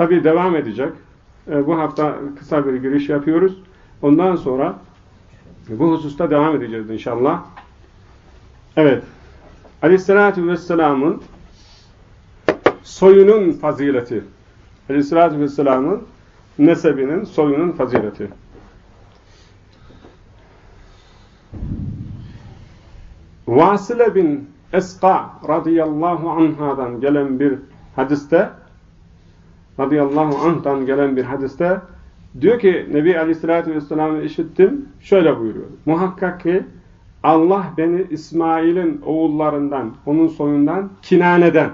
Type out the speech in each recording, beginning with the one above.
tabi devam edecek. E, bu hafta kısa bir giriş yapıyoruz. Ondan sonra bu hususta devam edeceğiz inşallah. Evet. Aleyhissalatü Vesselam'ın soyunun fazileti. Aleyhissalatü Vesselam'ın nesebinin, soyunun fazileti. Vasile bin Eska radıyallahu anhadan gelen bir hadiste radıyallahu anh'tan gelen bir hadiste diyor ki Nebi Aleyhisselatü Vesselam'ı işittim. Şöyle buyuruyor. Muhakkak ki Allah beni İsmail'in oğullarından, onun soyundan, Kinane'den,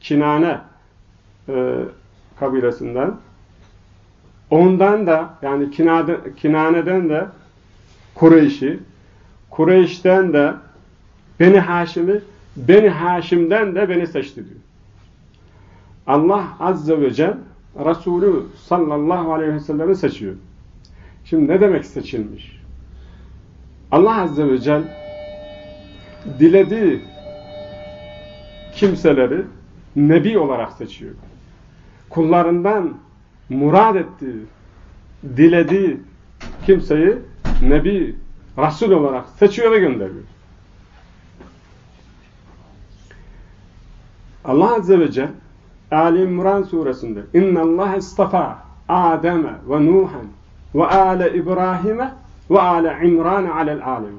Kinane e, kabilesinden, ondan da yani Kinade, Kinane'den de Kureyş'i, Kureyş'ten de Beni Haşim'i, Beni Haşim'den de beni seçti diyor. Allah Azze ve Celle Resulü sallallahu aleyhi ve sellem'i seçiyor. Şimdi ne demek seçilmiş? Allah Azze ve Celle dilediği kimseleri nebi olarak seçiyor. Kullarından murad ettiği, dilediği kimseyi nebi, Resul olarak seçiyor ve gönderiyor. Allah Azze ve Celle Ali İmran suresinde istafa Adem ve Nuhan ve ale İbrahim'e ale İmran alel alem.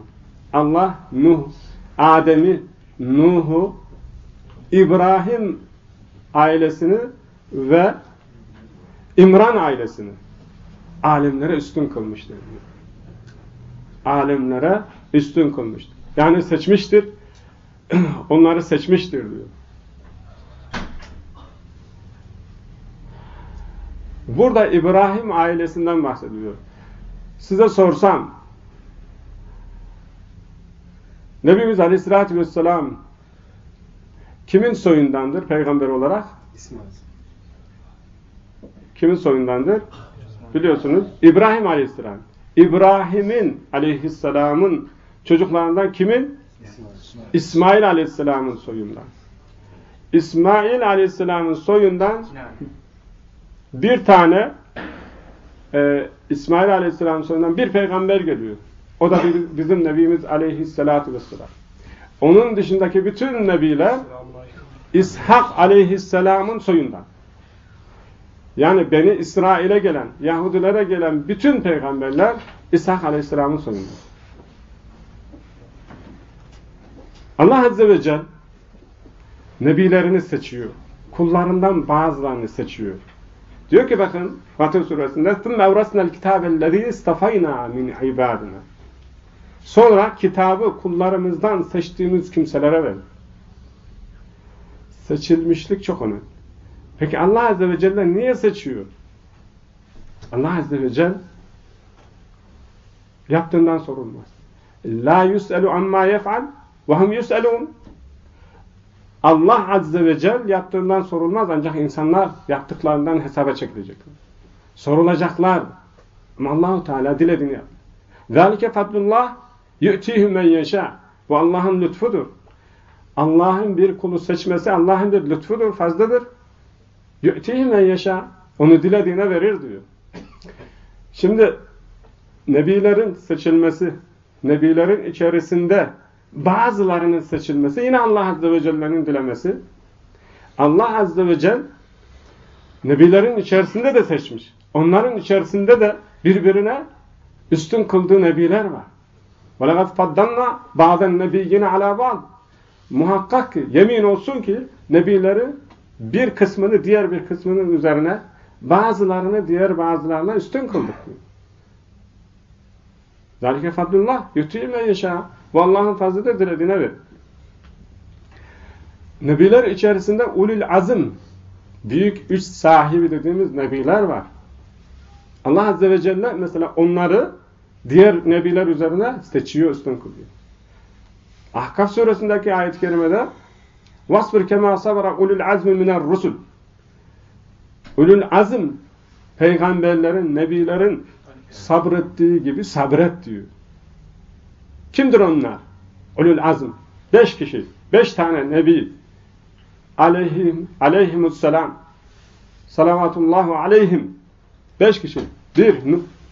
Allah Nuh, Adem'i, Nuh'u, İbrahim ailesini ve İmran ailesini alemlere üstün kılmıştır. Alemlere üstün kılmıştır. Yani seçmiştir. Onları seçmiştir diyor. Burada İbrahim ailesinden bahsediyor. Size sorsam Nebimiz Aleyhisselatü Vesselam kimin soyundandır peygamber olarak? İsmail. Kimin soyundandır? Biliyorsunuz İbrahim Aleyhisselam. İbrahim'in Aleyhisselam'ın çocuklarından kimin? İsmail, İsmail Aleyhisselam'ın soyundan. İsmail Aleyhisselam'ın soyundan bir tane e, İsmail Aleyhisselam sonundan bir peygamber geliyor. O da bizim Nebimiz Aleyhisselatü Vesselam. Onun dışındaki bütün nebiler İshak Aleyhisselam'ın soyundan. Yani Beni İsrail'e gelen, Yahudilere gelen bütün peygamberler İshak Aleyhisselam'ın soyundan. Allah Azze ve Celle nebilerini seçiyor. Kullarından bazılarını seçiyor. Diyor ki bakın Fatır suresinde ثُمَّ اَوْرَسْنَا الْكِتَابَ الَّذ۪ي اِسْتَفَيْنَا مِنْ عِبَادِنَا Sonra kitabı kullarımızdan seçtiğimiz kimselere ver. Seçilmişlik çok önemli. Peki Allah Azze ve Celle niye seçiyor? Allah Azze ve Celle yaptığından sorulmaz. La yus'elu amma yef'al ve hum yus'elun Allah Azze ve Celle yaptığından sorulmaz ancak insanlar yaptıklarından hesaba çekilecekler. Sorulacaklar. Ama Allahu Teala dilediğini yap. Zalike fadlullah yu'tihi men yeşâ. Bu Allah'ın lütfudur. Allah'ın bir kulu seçmesi Allah'ın bir lütfudur, fazladır. Yu'tihi men yeşâ. Onu dilediğine verir diyor. Şimdi nebilerin seçilmesi, nebilerin içerisinde bazılarının seçilmesi yine Allah Azze ve Celle'nin dilemesi. Allah Azze ve Celle Nebilerin içerisinde de seçmiş. Onların içerisinde de birbirine üstün kıldığı nebiler var. وَلَغَدْ فَدَّنَّا بَعْدَ النَّبِيِّنَ عَلَى بَعْدٍ Muhakkak ki, yemin olsun ki nebileri bir kısmını diğer bir kısmının üzerine bazılarını diğer bazılarına üstün kıldık. ذَلِكَ فَضْلُ اللّٰهِ يُتِيمَ يَشَاءُ bu Allah'ın fazlıdır dilediğine ver. Nebiler içerisinde ulul azım, büyük üç sahibi dediğimiz nebiler var. Allah Azze ve Celle mesela onları diğer nebiler üzerine seçiyor, üstün kılıyor. Ahkaf suresindeki ayet-i kerimede وَاسْبِرْ كَمَا صَبَرَ ulul azmi مِنَ rusul. Ulul azm peygamberlerin, nebilerin sabrettiği gibi sabret diyor. Kimdir onlar? Ulul azm. Beş kişi. Beş tane nebi. Aleyhim, aleyhimusselam. salavatullahu aleyhim. Beş kişi. Bir,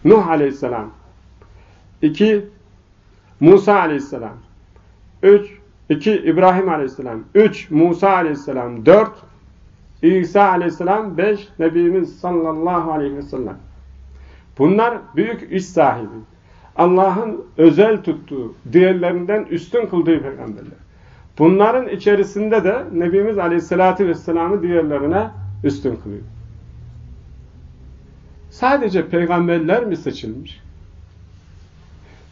Nuh aleyhisselam. İki, Musa aleyhisselam. Üç, iki, İbrahim aleyhisselam. Üç, Musa aleyhisselam. Dört, İsa aleyhisselam. Beş, Nebimiz sallallahu aleyhi ve sellem. Bunlar büyük iş sahibi. Allah'ın özel tuttuğu, diğerlerinden üstün kıldığı peygamberler. Bunların içerisinde de Nebimiz Aleyhisselatü Vesselam'ı diğerlerine üstün kılıyor. Sadece peygamberler mi seçilmiş?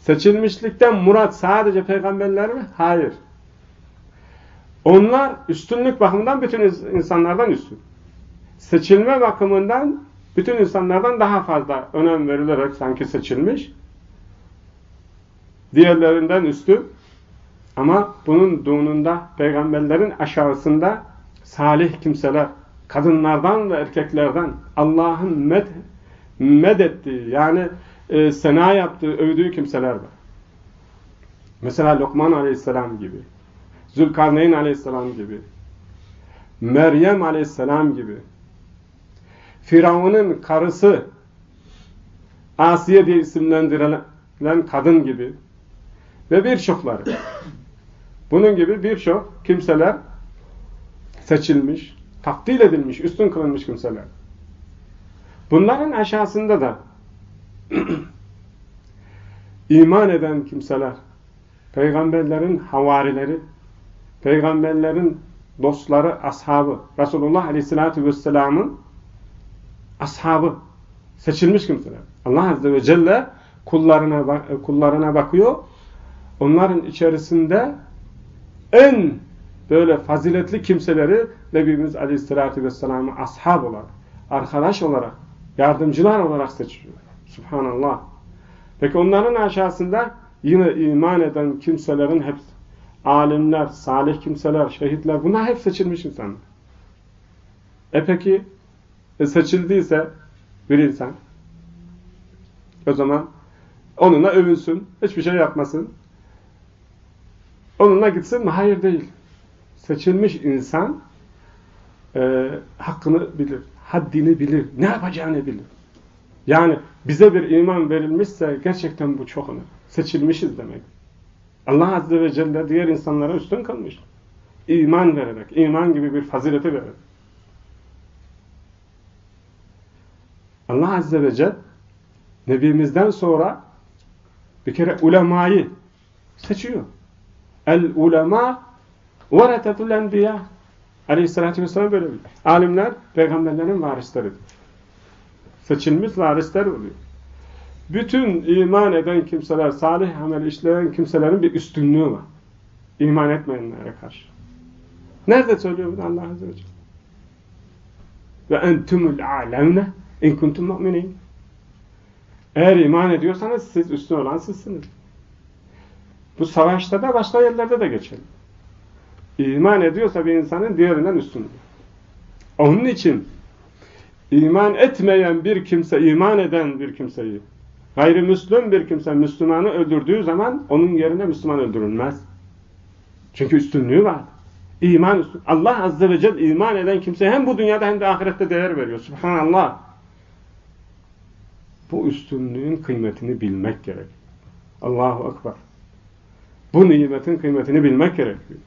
Seçilmişlikten murat sadece peygamberler mi? Hayır. Onlar üstünlük bakımından bütün insanlardan üstün. Seçilme bakımından bütün insanlardan daha fazla önem verilerek sanki seçilmiş. Diğerlerinden üstün. Ama bunun dununda peygamberlerin aşağısında salih kimseler, kadınlardan ve erkeklerden Allah'ın med, med ettiği yani e, sena yaptığı, övdüğü kimseler var. Mesela Lokman aleyhisselam gibi, Zülkarneyn aleyhisselam gibi, Meryem aleyhisselam gibi, Firavun'un karısı Asiye diye isimlendirilen kadın gibi ve birçokları. Bunun gibi birçok kimseler seçilmiş, takdil edilmiş, üstün kılınmış kimseler. Bunların aşağısında da iman eden kimseler, peygamberlerin havarileri, peygamberlerin dostları, ashabı, Resulullah Aleyhisselatü Vesselam'ın ashabı, seçilmiş kimseler. Allah Azze ve Celle kullarına, kullarına bakıyor. Onların içerisinde en böyle faziletli kimseleri Nebimiz Aleyhisselatü Vesselam'ı ashab olarak, arkadaş olarak, yardımcılar olarak seçiyor. Subhanallah. Peki onların aşağısında yine iman eden kimselerin hepsi, alimler, salih kimseler, şehitler, bunlar hep seçilmiş insanlar. E peki e seçildiyse bir insan o zaman onunla övünsün, hiçbir şey yapmasın. Onunla gitsin mi? Hayır değil. Seçilmiş insan e, hakkını bilir, haddini bilir, ne yapacağını bilir. Yani bize bir iman verilmişse gerçekten bu çok önemli. Seçilmişiz demek. Allah Azze ve Celle diğer insanlara üstün kılmış. İman vererek, iman gibi bir fazileti vererek. Allah Azze ve Celle Nebimizden sonra bir kere ulemayı seçiyor. El ulema veretetul enbiya Aleyhisselatü Vesselam böyle bir. Alimler peygamberlerin varisleridir. Seçilmiş varisler oluyor. Bütün iman eden kimseler, salih amel işleyen kimselerin bir üstünlüğü var. İman etmeyenlere karşı. Nerede söylüyor bunu Allah Azze ve Celle? Ve entumul alemne in kuntum mu'minin. Eğer iman ediyorsanız siz üstün olan sizsiniz. Bu savaşta da başka yerlerde de geçerli. İman ediyorsa bir insanın diğerinden üstündür. Onun için iman etmeyen bir kimse, iman eden bir kimseyi, gayrimüslim bir kimse Müslümanı öldürdüğü zaman onun yerine Müslüman öldürülmez. Çünkü üstünlüğü var. İman üstün. Allah Azze ve Celle iman eden kimseye hem bu dünyada hem de ahirette değer veriyor. Subhanallah. Bu üstünlüğün kıymetini bilmek gerek. Allahu Ekber. Bu nimetin kıymetini bilmek gerekiyor.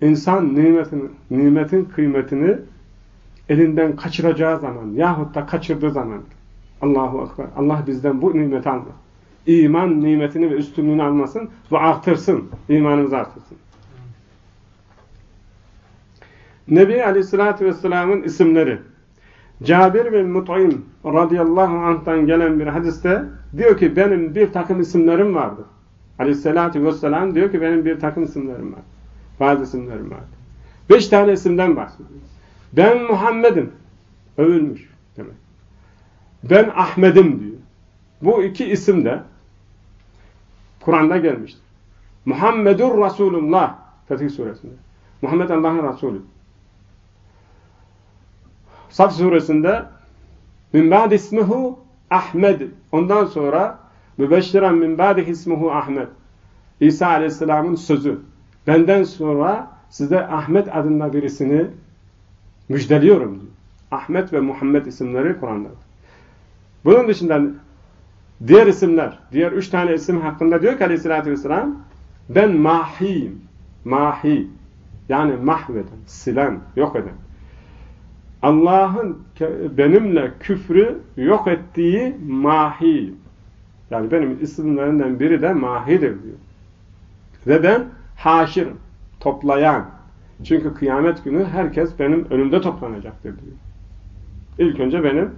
İnsan nimetin, nimetin kıymetini elinden kaçıracağı zaman yahut da kaçırdığı zaman Allahu Ekber. Allah bizden bu nimeti alır. İman nimetini ve üstünlüğünü almasın ve artırsın. İmanımızı artırsın. Nebi Aleyhisselatü Vesselam'ın isimleri Cabir bin Mut'im radıyallahu anh'tan gelen bir hadiste diyor ki benim bir takım isimlerim vardı. Aleyhissalatü vesselam diyor ki benim bir takım isimlerim var. Bazı isimlerim vardı. Beş tane isimden bahsediyor. Ben Muhammed'im. Övülmüş demek. Ben Ahmet'im diyor. Bu iki isim de Kur'an'da gelmiştir. Muhammedur Resulullah Fetih suresinde. Muhammed Allah'ın Resulü. Saf suresinde min ba'd ismihu Ahmed. Ondan sonra mübeşşiren min ba'd ismihu Ahmed. İsa Aleyhisselam'ın sözü. Benden sonra size Ahmet adında birisini Müjdeliyorum diyor. Ahmet ve Muhammed isimleri Kur'an'da. Bunun dışında diğer isimler, diğer üç tane isim hakkında diyor ki aleyhissalatü vesselam ben mahiyim. Mahi. Yani mahveden, silen, yok eden. Allah'ın benimle küfrü yok ettiği mahi. Yani benim isimlerinden biri de mahidir diyor. Ve ben haşirim, toplayan. Çünkü kıyamet günü herkes benim önümde toplanacaktır diyor. İlk önce benim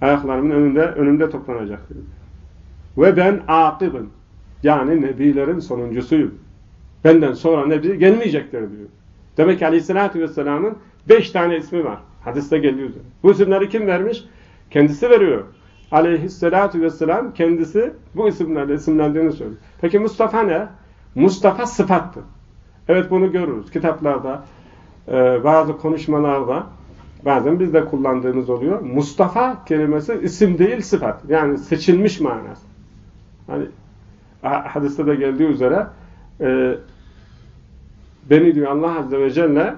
ayaklarımın önünde önümde toplanacaktır. Ve ben akibim. Yani nebilerin sonuncusuyum. Benden sonra nebi gelmeyecektir diyor. Demek ki aleyhissalatü vesselamın beş tane ismi var. Hadiste geliyor. Bu isimleri kim vermiş? Kendisi veriyor. Aleyhissalatü vesselam kendisi bu isimlerle isimlendiğini söylüyor. Peki Mustafa ne? Mustafa sıfattır. Evet bunu görürüz. Kitaplarda, e, bazı konuşmalarda bazen biz de kullandığımız oluyor. Mustafa kelimesi isim değil sıfat. Yani seçilmiş manası. Hani hadiste de geldiği üzere e, beni diyor Allah Azze ve Celle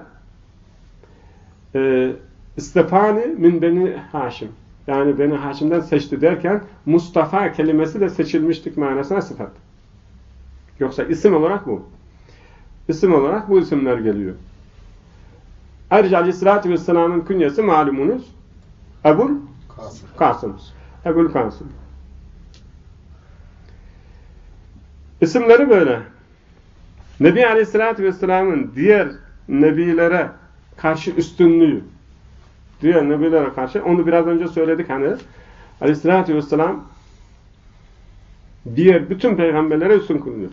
e, İstefani min beni Haşim. Yani beni Haşim'den seçti derken Mustafa kelimesi de seçilmişlik manasına sıfat. Yoksa isim olarak bu. İsim olarak bu isimler geliyor. Ayrıca Aleyhisselatü Vesselam'ın künyesi malumunuz Ebul Kasım. Kasım. Ebul Kasım. İsimleri böyle. Nebi Aleyhisselatü Vesselam'ın diğer nebilere karşı üstünlüğü, diğer nebilere karşı, onu biraz önce söyledik hani, Aleyhisselatü Vesselam diğer bütün peygamberlere üstün kılınıyor.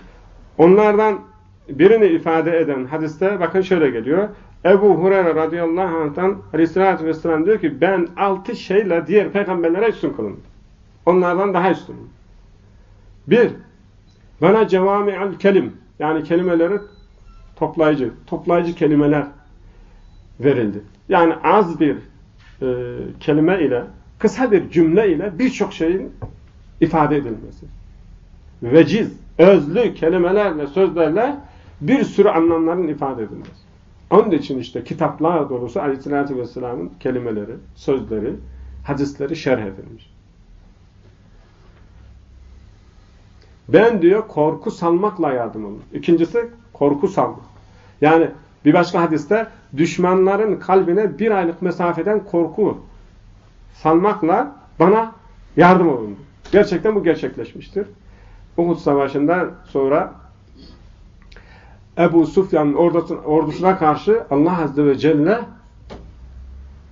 Onlardan birini ifade eden hadiste bakın şöyle geliyor. Ebu Hureyre radıyallahu anh'tan aleyhissalatü vesselam diyor ki ben altı şeyle diğer peygamberlere üstün kılındım. Onlardan daha üstünüm. Bir, bana cevami'al kelim yani kelimeleri toplayıcı, toplayıcı kelimeler verildi. Yani az bir e, kelime ile, kısa bir cümle ile birçok şeyin ifade edilmesi. Veciz, özlü kelimelerle, sözlerle bir sürü anlamların ifade edilmesi. Onun için işte kitaplar dolusu Aleyhisselatü Vesselam'ın kelimeleri, sözleri, hadisleri şerh edilmiş. Ben diyor korku salmakla yardım olun. İkincisi korku salmak. Yani bir başka hadiste düşmanların kalbine bir aylık mesafeden korku salmakla bana yardım olun. Gerçekten bu gerçekleşmiştir. Uhud Savaşı'ndan sonra Ebu Sufyan'ın ordusuna karşı Allah Azze ve Celle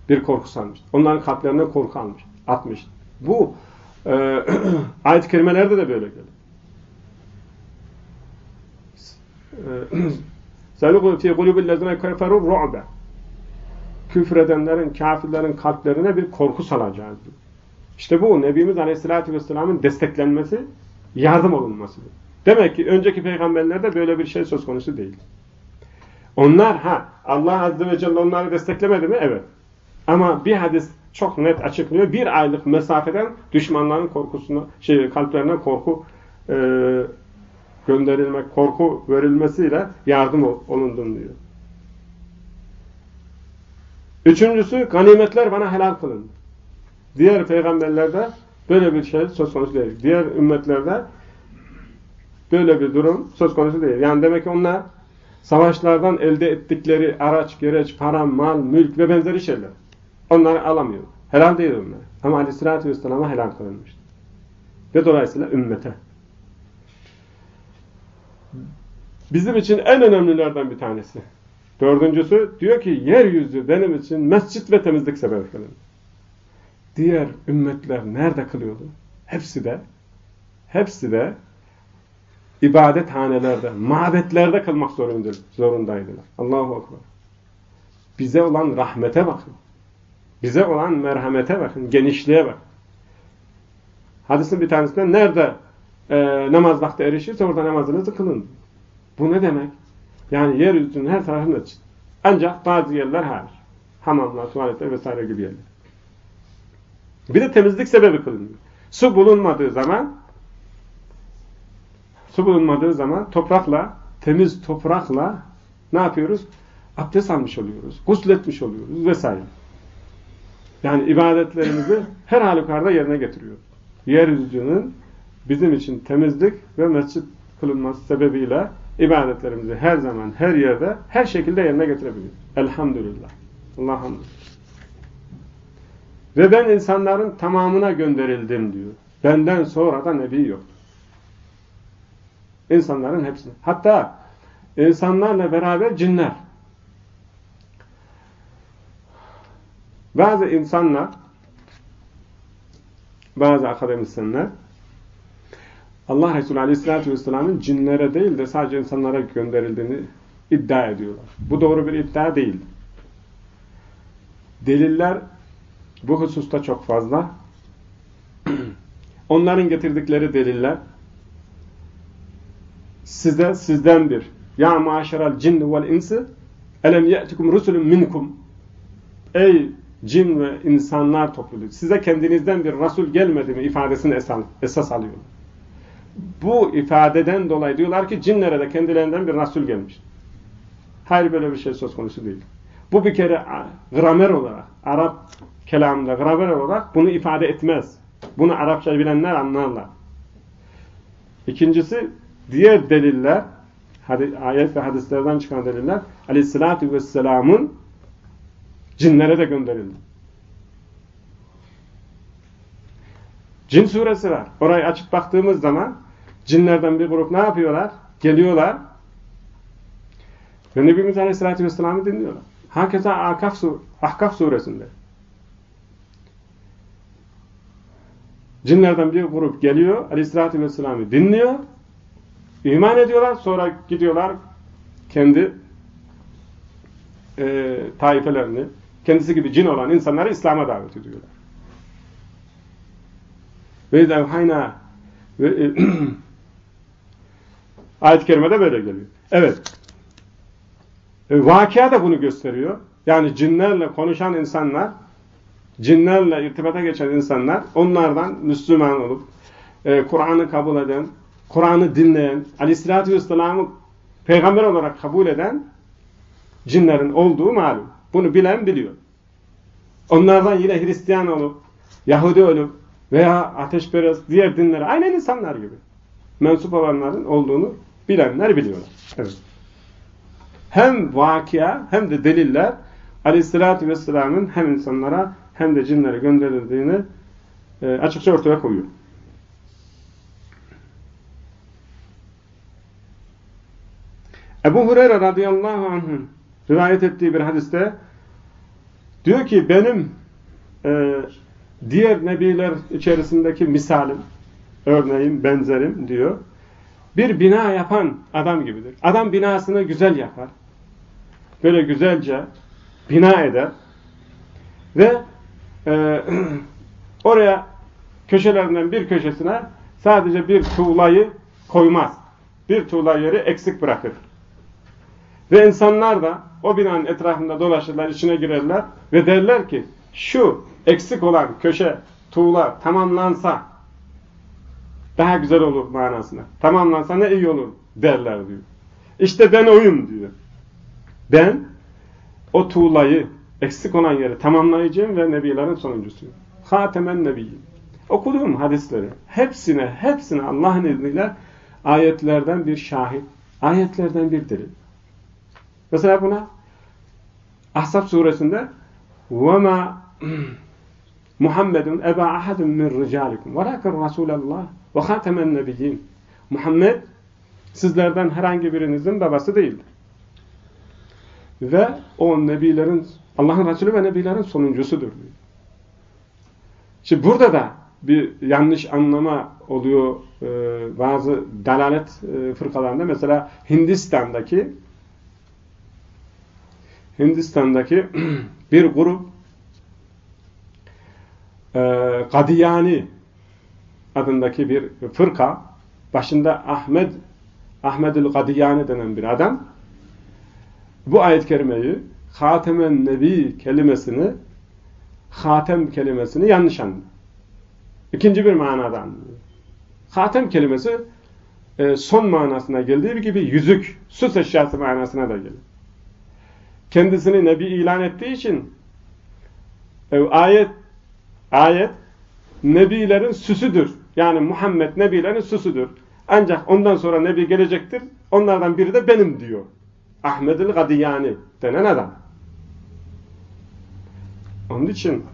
bir korku salmış. Onların kalplerine korku almış, atmış. Bu e, ayet-i kerimelerde de böyle geliyor. Seligun şey, fi kulubillezine keferun ru'be. Küfredenlerin, kafirlerin kalplerine bir korku salacağız. İşte bu Nebimiz Aleyhisselatü Vesselam'ın desteklenmesi, yardım olunmasıdır. Demek ki önceki peygamberlerde böyle bir şey söz konusu değil. Onlar ha Allah Azze ve Celle onları desteklemedi mi? Evet. Ama bir hadis çok net açıklıyor. Bir aylık mesafeden düşmanların korkusuna, şey, kalplerine korku e, gönderilmek, korku verilmesiyle yardım olundum diyor. Üçüncüsü ganimetler bana helal kılındı. Diğer peygamberlerde böyle bir şey söz konusu değil. Diğer ümmetlerde böyle bir durum söz konusu değil. Yani demek ki onlar savaşlardan elde ettikleri araç, gereç, para, mal, mülk ve benzeri şeyler. Onları alamıyor. Helal değil onlar. Ama aleyhissalatü vesselam'a helal kılınmıştır. Ve dolayısıyla ümmete. Bizim için en önemlilerden bir tanesi. Dördüncüsü diyor ki yeryüzü benim için mescit ve temizlik kılın. Diğer ümmetler nerede kılıyordu? Hepsi de hepsi de ibadethanelerde, mabetlerde kılmak zorundaydılar. Allahu Ekber. Bize olan rahmete bakın. Bize olan merhamete bakın, genişliğe bakın. Hadisin bir tanesinde nerede e, namaz vakti erişirse orada namazınızı kılın. Bu ne demek? Yani yeryüzünün her tarafında. Ancak bazı yerler hariç. Hamamlar, tuvaletler vesaire gibi yerler. Bir de temizlik sebebi kılınıyor. Su bulunmadığı zaman su bulunmadığı zaman toprakla, temiz toprakla ne yapıyoruz? abdest almış oluyoruz, gusletmiş oluyoruz vesaire. Yani ibadetlerimizi her halükarda yerine getiriyoruz. Yeryüzünün bizim için temizlik ve mescit kılınması sebebiyle ibadetlerimizi her zaman, her yerde, her şekilde yerine getirebiliyoruz. Elhamdülillah. Allah. Ve ben insanların tamamına gönderildim diyor. Benden sonra da nebi yok. İnsanların hepsine. Hatta insanlarla beraber cinler. Bazı insanlar, bazı akademisyenler Allah Resulü Aleyhisselatü Vesselam'ın cinlere değil de sadece insanlara gönderildiğini iddia ediyorlar. Bu doğru bir iddia değil. Deliller bu hususta çok fazla. Onların getirdikleri deliller size sizden bir ya maşeral cinni vel insi elem ye'tikum rusulun minkum ey cin ve insanlar topluluğu size kendinizden bir rasul gelmedi mi ifadesini esas, esas. Bu ifadeden dolayı diyorlar ki cinlere de kendilerinden bir rasul gelmiş. Hayır böyle bir şey söz konusu değil. Bu bir kere gramer olarak, Arap kelamında gramer olarak bunu ifade etmez. Bunu Arapça bilenler anlarlar. İkincisi, diğer deliller, ayet ve hadislerden çıkan deliller, aleyhissalatü vesselamın cinlere de gönderildi. Cin suresi var. Orayı açıp baktığımız zaman cinlerden bir grup ne yapıyorlar? Geliyorlar ve Nebimiz Aleyhisselatü Vesselam'ı dinliyorlar. Hakeza Ahkaf, Ahkaf suresinde. Cinlerden bir grup geliyor, Aleyhisselatü Vesselam'ı dinliyor, iman ediyorlar, sonra gidiyorlar kendi e, taifelerini, kendisi gibi cin olan insanları İslam'a davet ediyorlar. Ve evhayna e, ayet-i kerimede böyle geliyor. Evet. E, vakia da bunu gösteriyor. Yani cinlerle konuşan insanlar, cinlerle irtibata geçen insanlar, onlardan Müslüman olup, e, Kur'an'ı kabul eden, Kur'an'ı dinleyen, Aleyhisselatü Vesselam'ı peygamber olarak kabul eden cinlerin olduğu malum. Bunu bilen biliyor. Onlardan yine Hristiyan olup, Yahudi olup veya ateşperest diğer dinlere aynen insanlar gibi mensup olanların olduğunu bilenler biliyorlar. Evet hem vakia hem de deliller aleyhissalatü vesselamın hem insanlara hem de cinlere gönderildiğini e, açıkça ortaya koyuyor. Ebu Hureyre radıyallahu anh'ın rivayet ettiği bir hadiste diyor ki benim e, diğer nebiler içerisindeki misalim, örneğim, benzerim diyor. Bir bina yapan adam gibidir. Adam binasını güzel yapar böyle güzelce bina eder ve e, oraya köşelerinden bir köşesine sadece bir tuğlayı koymaz. Bir tuğla yeri eksik bırakır. Ve insanlar da o binanın etrafında dolaşırlar, içine girerler ve derler ki şu eksik olan köşe, tuğla tamamlansa daha güzel olur manasına. Tamamlansa ne iyi olur derler diyor. İşte ben oyum diyor. Ben o tuğlayı, eksik olan yeri tamamlayacağım ve nebilerin sonuncusuyum. Hatemen nebiyim. Okuduğum hadisleri hepsine, hepsine Allah'ın izniyle ayetlerden bir şahit, ayetlerden bir delil. Mesela buna Ahzab suresinde وَمَا Muhammedun eba ahadun min ricalikum velakin Resulallah ve hatemen nebiyyin. Muhammed sizlerden herhangi birinizin babası değildir ve o nebilerin Allah'ın Resulü ve nebilerin sonuncusudur diyor. Şimdi burada da bir yanlış anlama oluyor e, bazı dalalet e, fırkalarında. Mesela Hindistan'daki Hindistan'daki bir grup e, Kadiyani adındaki bir fırka başında Ahmed Ahmedül Kadiyani denen bir adam bu ayet-i kerimeyi Hatemen Nebi kelimesini Hatem kelimesini yanlış anlıyor. İkinci bir manada anlıyor. Hatem kelimesi e, son manasına geldiği gibi yüzük, süs eşyası manasına da gelir. kendisini nebi ilan ettiği için e, ayet ayet nebilerin süsüdür. Yani Muhammed nebilerin süsüdür. Ancak ondan sonra nebi gelecektir. Onlardan biri de benim diyor. Ahmed el Gadiyani denen adam. Onun için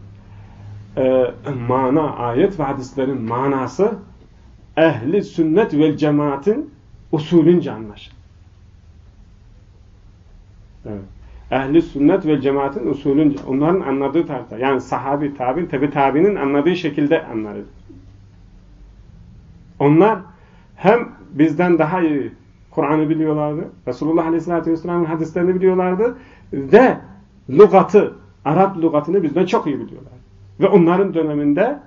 e, mana, ayet ve hadislerin manası ehli sünnet vel cemaatin usulünce anlaşılır. Evet. Ehli sünnet ve cemaatin usulünce, onların anladığı tarzda, yani sahabi, tabi, tebi tabinin anladığı şekilde anlarız. Onlar hem bizden daha iyi Kur'an'ı biliyorlardı, Resulullah Aleyhisselatü Vesselam'ın hadislerini biliyorlardı ve lügatı, Arap lügatını bizden çok iyi biliyorlar. Ve onların döneminde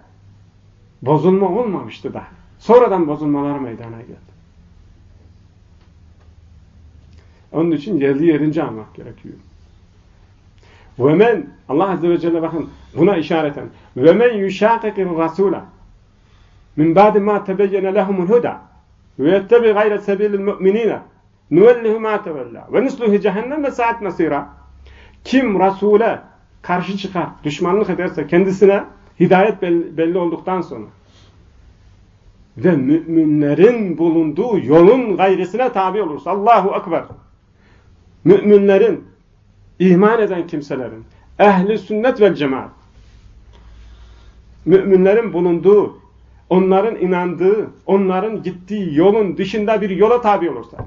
bozulma olmamıştı daha. Sonradan bozulmalar meydana geldi. Onun için yerli yerince almak gerekiyor. Ve men Allah Azze ve Celle bakın buna işareten ve men yuşakikir rasula. Min ba'di ma tebeyyene lehumul huda. Ve yettebi gayre sebilil mu'minina. Nuvellihu ma tevella. Ve nisluhi cehennem ve saat nasira. Kim Resul'e karşı çıkar, düşmanlık ederse kendisine hidayet belli olduktan sonra ve müminlerin bulunduğu yolun gayresine tabi olursa Allahu Ekber. Müminlerin iman eden kimselerin ehli sünnet vel cemaat müminlerin bulunduğu onların inandığı onların gittiği yolun dışında bir yola tabi olursa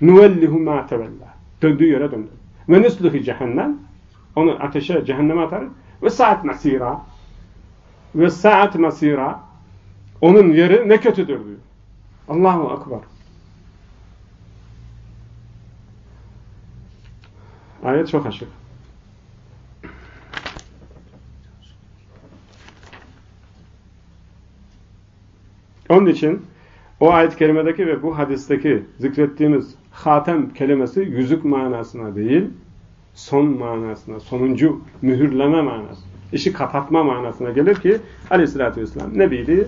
nuvellihu ma tevella döndüğü yere döndü ve nusluhi cehennem onu ateşe, cehenneme atar. Ve saat masira. Ve saat masira. Onun yeri ne kötüdür diyor. Allahu Akbar. Ayet çok açık. Onun için o ayet-i kerimedeki ve bu hadisteki zikrettiğimiz hatem kelimesi yüzük manasına değil, son manasına, sonuncu mühürleme manası, işi kapatma manasına gelir ki aleyhissalatü vesselam Nebi'yi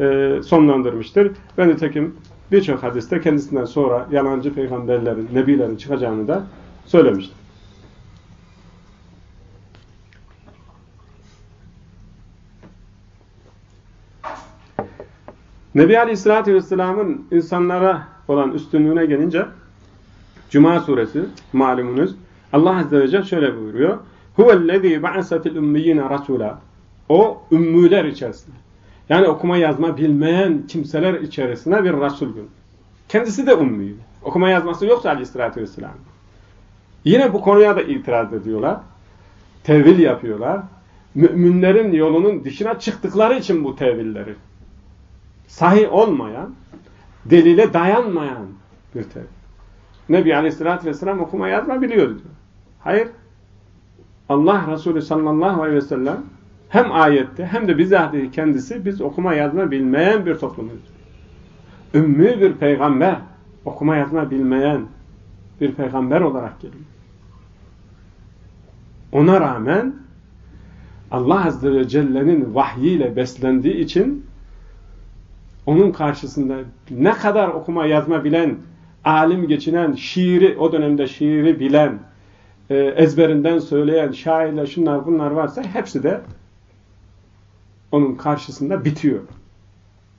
e, sonlandırmıştır. Ve nitekim birçok hadiste kendisinden sonra yalancı peygamberlerin, nebilerin çıkacağını da söylemiştir. Nebi Aleyhisselatü Vesselam'ın insanlara olan üstünlüğüne gelince Cuma suresi malumunuz Allah Azze ve Celle şöyle buyuruyor. Huvellezî ba'ase fil ümmiyine rasûlâ. O ümmüler içerisinde. Yani okuma yazma bilmeyen kimseler içerisinde bir Resul gün. Kendisi de ümmüydü. Okuma yazması yoktu aleyhissalatü vesselam. Yine bu konuya da itiraz ediyorlar. Tevil yapıyorlar. Müminlerin yolunun dışına çıktıkları için bu tevilleri. Sahih olmayan, delile dayanmayan bir tevil. Nebi Aleyhisselatü Vesselam okuma yazma biliyordu diyor. Hayır. Allah Resulü sallallahu aleyhi ve sellem hem ayette hem de bizatihi kendisi biz okuma yazma bilmeyen bir toplumuz. Ümmü bir peygamber, okuma yazma bilmeyen bir peygamber olarak geliyor. Ona rağmen Allah Azze ve Celle'nin vahyiyle beslendiği için onun karşısında ne kadar okuma yazma bilen, alim geçinen, şiiri, o dönemde şiiri bilen, e, ezberinden söyleyen şairler, şunlar bunlar varsa hepsi de onun karşısında bitiyor.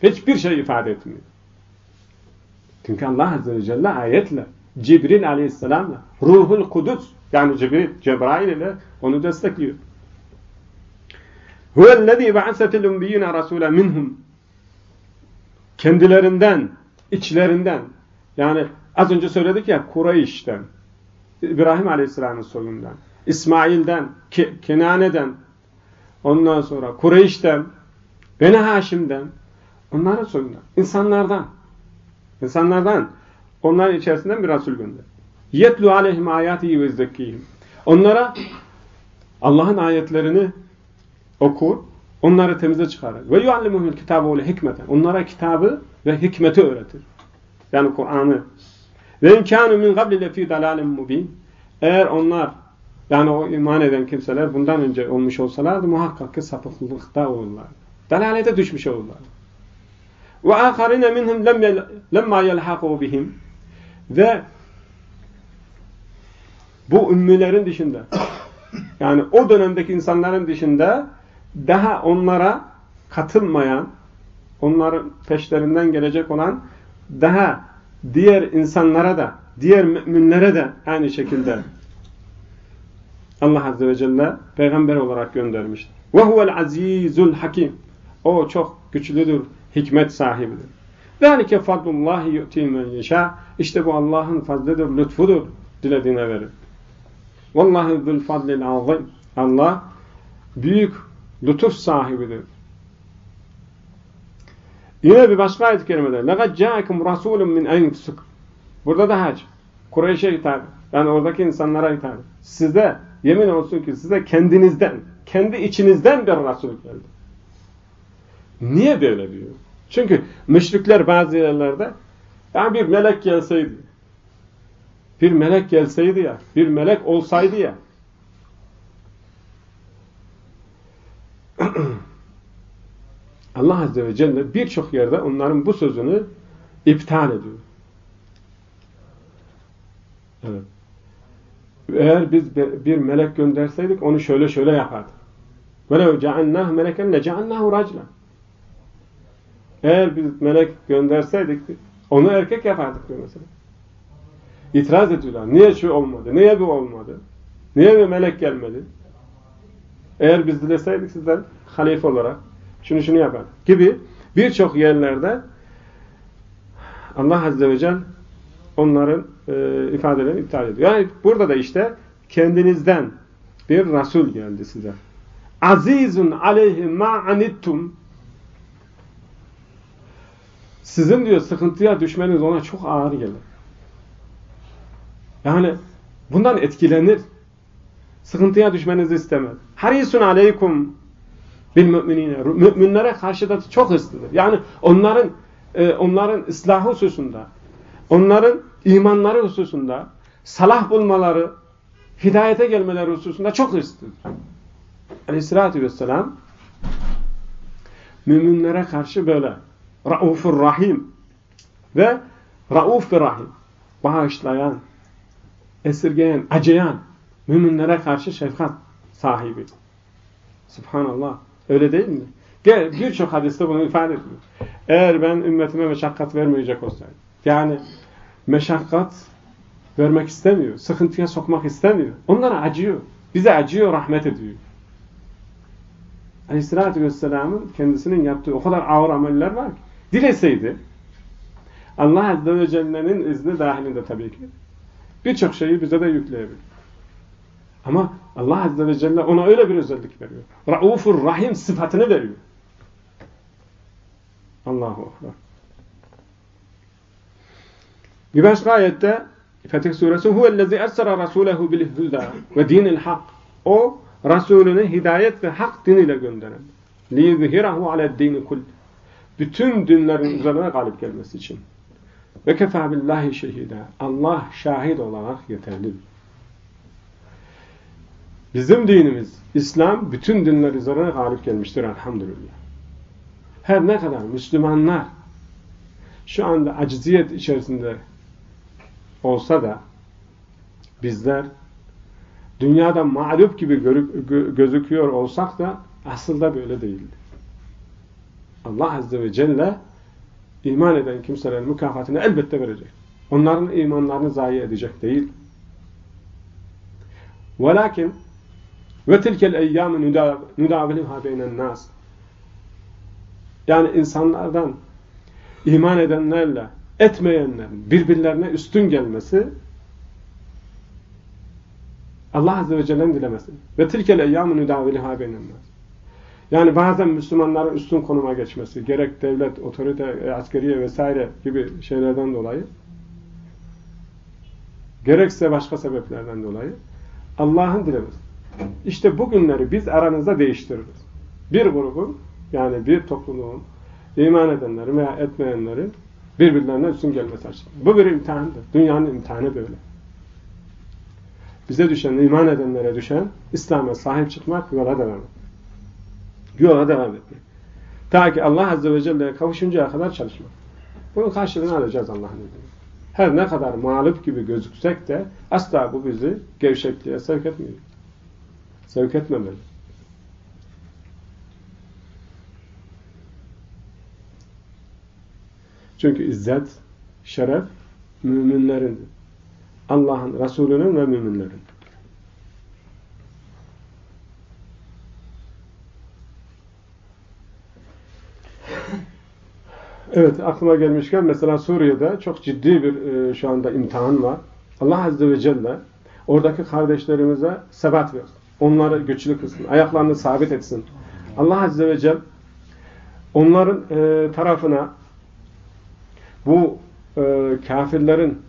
Hiçbir şey ifade etmiyor. Çünkü Allah Azze ve Celle ayetle, Cibril Aleyhisselam'la, Ruhul Kudüs, yani Cibril, Cebrail ile onu destekliyor. Huvellezî ba'ase fil ummiyyine rasûle minhum kendilerinden, içlerinden yani az önce söyledik ya Kureyş'ten, İbrahim Aleyhisselam'ın soyundan, İsmail'den, Ke Kenane'den, ondan sonra Kureyş'ten, Beni Haşim'den, onların soyundan, insanlardan, insanlardan, onların içerisinden bir Resul gönder. Yetlu aleyhim ayatihi ve zekkihim. Onlara Allah'ın ayetlerini okur, onları temize çıkarır. Ve yuallimuhumul kitabe ve hikmeten. Onlara kitabı ve hikmeti öğretir. Yani Kur'an'ı ve imkânü min gabli lefî dalâlim mubîn. Eğer onlar yani o iman eden kimseler bundan önce olmuş olsalardı muhakkak ki sapıklıkta olurlar. Dalalete düşmüş olurlar. Ve âkharine minhum lemma yelhâkû bihim. Ve bu ümmilerin dışında yani o dönemdeki insanların dışında daha onlara katılmayan, onların peşlerinden gelecek olan daha diğer insanlara da, diğer müminlere de aynı şekilde Allah Azze ve Celle peygamber olarak göndermiştir. وَهُوَ الْعَز۪يزُ الْحَكِيمُ O çok güçlüdür, hikmet sahibidir. ذَٰلِكَ فَضْلُ اللّٰهِ يُؤْتِي مَنْ يَشَاءُ İşte bu Allah'ın fazlıdır, lütfudur, dilediğine verir. وَاللّٰهِ ذُلْ فَضْلِ الْعَظِيمِ Allah büyük lütuf sahibidir. Yine bir başka ayet-i kerimede لَقَدْ جَاءَكُمْ رَسُولٌ مِنْ اَنْفُسُكُمْ Burada da hac. Kureyş'e hitap. Yani oradaki insanlara hitap. Size yemin olsun ki size kendinizden, kendi içinizden bir Resul geldi. Niye böyle diyor? Çünkü müşrikler bazı yerlerde yani bir melek gelseydi bir melek gelseydi ya, bir melek olsaydı ya Allah Azze ve Celle birçok yerde onların bu sözünü iptal ediyor. Evet. Eğer biz bir melek gönderseydik onu şöyle şöyle yapardık. وَلَوْ جَعَلْنَاهُ مَلَكًا لَجَعَلْنَاهُ رَجْلًا Eğer biz melek gönderseydik onu erkek yapardık diyor mesela. İtiraz ediyorlar. Niye şu olmadı? Niye bu olmadı? Niye bir melek gelmedi? Eğer biz dileseydik sizden halife olarak şunu şunu yapar gibi birçok yerlerde Allah Azze ve Celle onların e, ifadelerini iptal ediyor. Yani burada da işte kendinizden bir Resul geldi size. Azizun aleyhi ma anittum sizin diyor sıkıntıya düşmeniz ona çok ağır gelir. Yani bundan etkilenir. Sıkıntıya düşmenizi istemez. Harisun aleykum bil müminine. Müminlere karşı da çok hırslıdır. Yani onların e, onların ıslahı hususunda, onların imanları hususunda, salah bulmaları, hidayete gelmeleri hususunda çok hırslıdır. Aleyhissalatü vesselam müminlere karşı böyle Raufur Rahim ve Rauf ve Rahim bağışlayan, esirgeyen, acıyan müminlere karşı şefkat sahibi. Subhanallah. Öyle değil mi? Birçok hadiste bunu ifade ediyor. Eğer ben ümmetime meşakkat vermeyecek olsaydım. Yani meşakkat vermek istemiyor. Sıkıntıya sokmak istemiyor. Onlara acıyor. Bize acıyor, rahmet ediyor. Aleyhissalatü Vesselam'ın kendisinin yaptığı o kadar ağır ameller var ki. Dileseydi Allah Azze ve Celle'nin izni dahilinde tabii ki Birçok şeyi bize de yükleyebilir. Ama Allah Azze ve Celle ona öyle bir özellik veriyor. Raufur Rahim sıfatını veriyor. Allahu Akbar. Bir başka ayette Fetih Suresi Huvellezi ersera rasulehu bil huda ve dinil hak. O Resulünü hidayet ve hak diniyle gönderen. Li yuzhirahu ala dini kull. Bütün dinlerin üzerine galip gelmesi için. Ve kefâ billahi şehîdâ. Allah şahit olarak yeterlidir. Bizim dinimiz, İslam bütün dinler üzerine galip gelmiştir elhamdülillah. Her ne kadar Müslümanlar şu anda aciziyet içerisinde olsa da bizler dünyada mağlup gibi gözüküyor olsak da aslında böyle değildir. Allah Azze ve Celle iman eden kimselerin mükafatını elbette verecek. Onların imanlarını zayi edecek değil. Velakin ve tilkel eyyâmı nudâviliha beynen nas. Yani insanlardan iman edenlerle etmeyenlerin birbirlerine üstün gelmesi Allah Azze ve Celle'nin dilemesi. Ve tilkel eyyâmı nudâviliha beynen nas. Yani bazen Müslümanların üstün konuma geçmesi, gerek devlet, otorite, askeriye vesaire gibi şeylerden dolayı, gerekse başka sebeplerden dolayı Allah'ın dilemesi. İşte bu günleri biz aranızda değiştiririz. Bir grubun yani bir topluluğun iman edenleri veya etmeyenlerin birbirlerine üstün gelmesi açısından. Bu bir imtihandır. Dünyanın imtihanı böyle. Bize düşen, iman edenlere düşen İslam'a sahip çıkmak, yola devam etmek. Yola devam etmek. Ta ki Allah Azze ve Celle'ye kavuşuncaya kadar çalışmak. Bunun karşılığını alacağız Allah'ın izniyle. Her ne kadar mağlup gibi gözüksek de asla bu bizi gevşekliğe sevk etmiyor. Sevk etmemeli. Çünkü izzet, şeref müminlerin, Allah'ın, Resulünün ve müminlerin. Evet, aklıma gelmişken mesela Suriye'de çok ciddi bir e, şu anda imtihan var. Allah Azze ve Celle oradaki kardeşlerimize sebat versin. Onları güçlü kılsın. Ayaklarını sabit etsin. Allah Azze ve Celle onların e, tarafına bu e, kafirlerin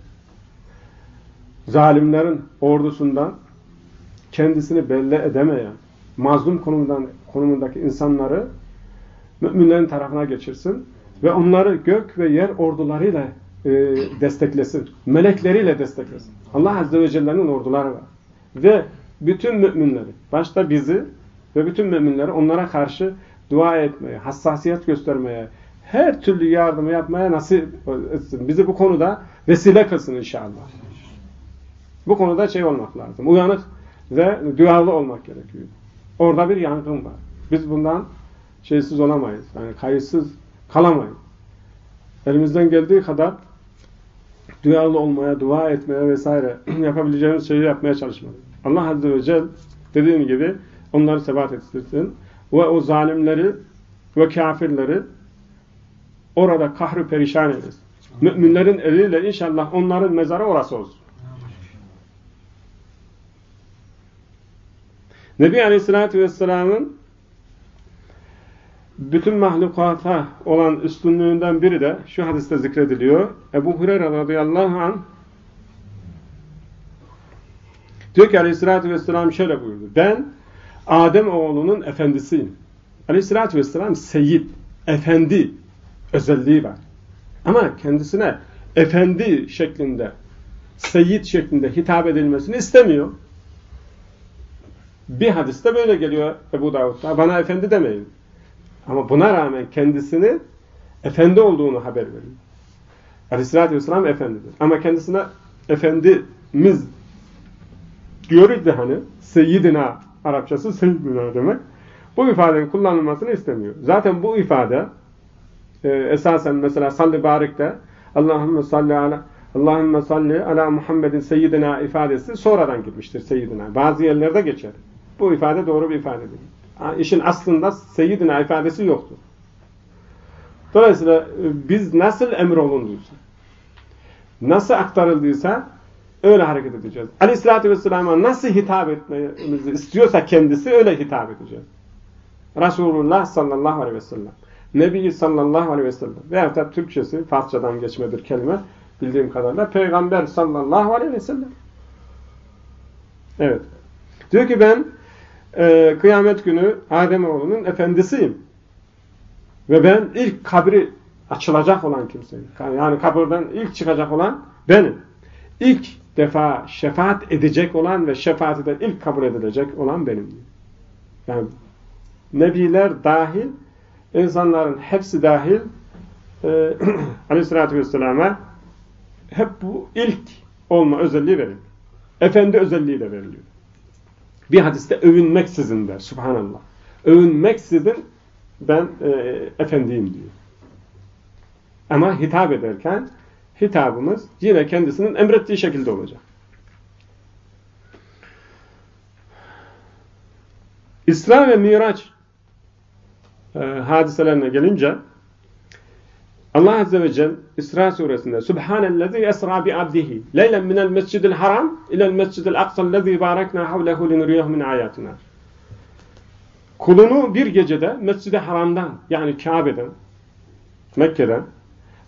zalimlerin ordusundan kendisini belli edemeyen mazlum konumundan, konumundaki insanları müminlerin tarafına geçirsin ve onları gök ve yer ordularıyla e, desteklesin. Melekleriyle desteklesin. Allah Azze ve Celle'nin orduları var. Ve bütün müminleri, başta bizi ve bütün müminleri onlara karşı dua etmeye, hassasiyet göstermeye, her türlü yardımı yapmaya nasip etsin. Bizi bu konuda vesile kılsın inşallah. Bu konuda şey olmak lazım. Uyanık ve duyarlı olmak gerekiyor. Orada bir yangın var. Biz bundan şeysiz olamayız. Yani kayıtsız kalamayız. Elimizden geldiği kadar duyarlı olmaya, dua etmeye vesaire yapabileceğimiz şeyi yapmaya çalışmalıyız. Allah Azze ve Celle dediğim gibi onları sebat ettirsin ve o zalimleri ve kafirleri orada kahru perişan eylesin. Müminlerin eliyle inşallah onların mezarı orası olsun. Nebi Aleyhisselatü Vesselam'ın bütün mahlukata olan üstünlüğünden biri de şu hadiste zikrediliyor. Ebu Hureyre radıyallahu anh diyor ki aleyhissalatü vesselam şöyle buyurdu. Ben Adem oğlunun efendisiyim. Aleyhissalatü vesselam seyyid, efendi özelliği var. Ama kendisine efendi şeklinde, seyyid şeklinde hitap edilmesini istemiyor. Bir hadiste böyle geliyor Ebu Davud'da. Bana efendi demeyin. Ama buna rağmen kendisini efendi olduğunu haber veriyor. Aleyhissalatü vesselam efendidir. Ama kendisine efendimiz diyoruz da hani seyyidina Arapçası seyyidina demek. Bu ifadenin kullanılmasını istemiyor. Zaten bu ifade e, esasen mesela salli barikte Allahümme salli ala Allahümme salli ala Muhammedin seyyidina ifadesi sonradan gitmiştir seyyidina. Bazı yerlerde geçer. Bu ifade doğru bir ifade değil işin aslında seyyidina ifadesi yoktur. Dolayısıyla e, biz nasıl emrolunduysa, nasıl aktarıldıysa öyle hareket edeceğiz. Aleyhissalatü vesselam'a nasıl hitap etmemizi istiyorsa kendisi öyle hitap edeceğiz. Resulullah sallallahu aleyhi ve sellem. Nebi sallallahu aleyhi ve sellem. Veyahut da Türkçesi, Farsçadan geçmedir kelime bildiğim kadarıyla. Peygamber sallallahu aleyhi ve sellem. Evet. Diyor ki ben e, kıyamet günü Ademoğlunun efendisiyim. Ve ben ilk kabri açılacak olan kimseyim. Yani kabirden ilk çıkacak olan benim. İlk defa şefaat edecek olan ve şefaati de ilk kabul edilecek olan benim. Yani nebiler dahil, insanların hepsi dahil e, aleyhissalatü vesselam'a hep bu ilk olma özelliği veriliyor. Efendi özelliği de veriliyor. Bir hadiste övünmeksizin der. Subhanallah. Övünmeksizin ben e, efendiyim diyor. Ama hitap ederken hitabımız yine kendisinin emrettiği şekilde olacak. İsra ve Miraç e, hadiselerine gelince Allah Azze ve Celle İsra suresinde Subhanellezi esra bi abdihi leylen minel mescidil haram ilel mescidil aksallezi barakna havlehu linuriyehu min ayatina. Kulunu bir gecede Mescid-i Haram'dan yani Kabe'den Mekke'den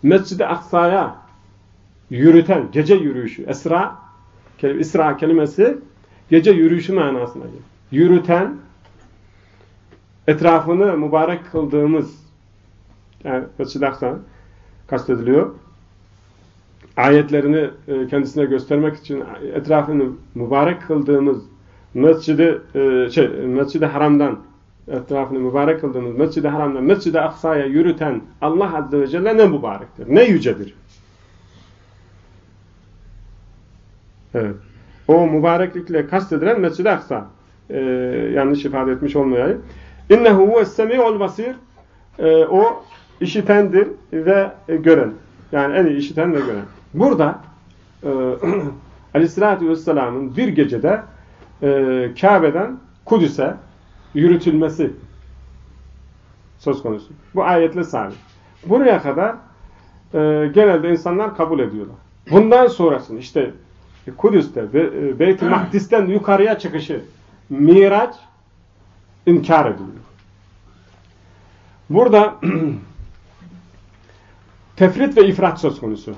Mescid-i Aksa'ya yürüten gece yürüyüşü Esra İsra kelimesi gece yürüyüşü manasına gelir. Yürüten etrafını mübarek kıldığımız yani Mescid-i kastediliyor. Ayetlerini e, kendisine göstermek için etrafını mübarek kıldığımız mescidi e, şey, mescidi haramdan etrafını mübarek kıldığımız mescidi haramdan mescidi aksaya yürüten Allah Azze ve Celle ne mübarektir, ne yücedir. Evet. O mübareklikle kastedilen Mescid-i Aksa. Ee, yanlış ifade etmiş olmayayım. İnnehu huves-semi'ul basir. Ee, o işitendir ve gören. Yani en iyi işiten ve gören. Burada e, Aleyhisselatü Vesselam'ın bir gecede e, Kabe'den Kudüs'e yürütülmesi söz konusu. Bu ayetle sabit. Buraya kadar e, genelde insanlar kabul ediyorlar. Bundan sonrasını işte Kudüs'te Be e, Beyt-i Makdis'ten yukarıya çıkışı Miraç inkar ediliyor. Burada tefrit ve ifrat söz konusu.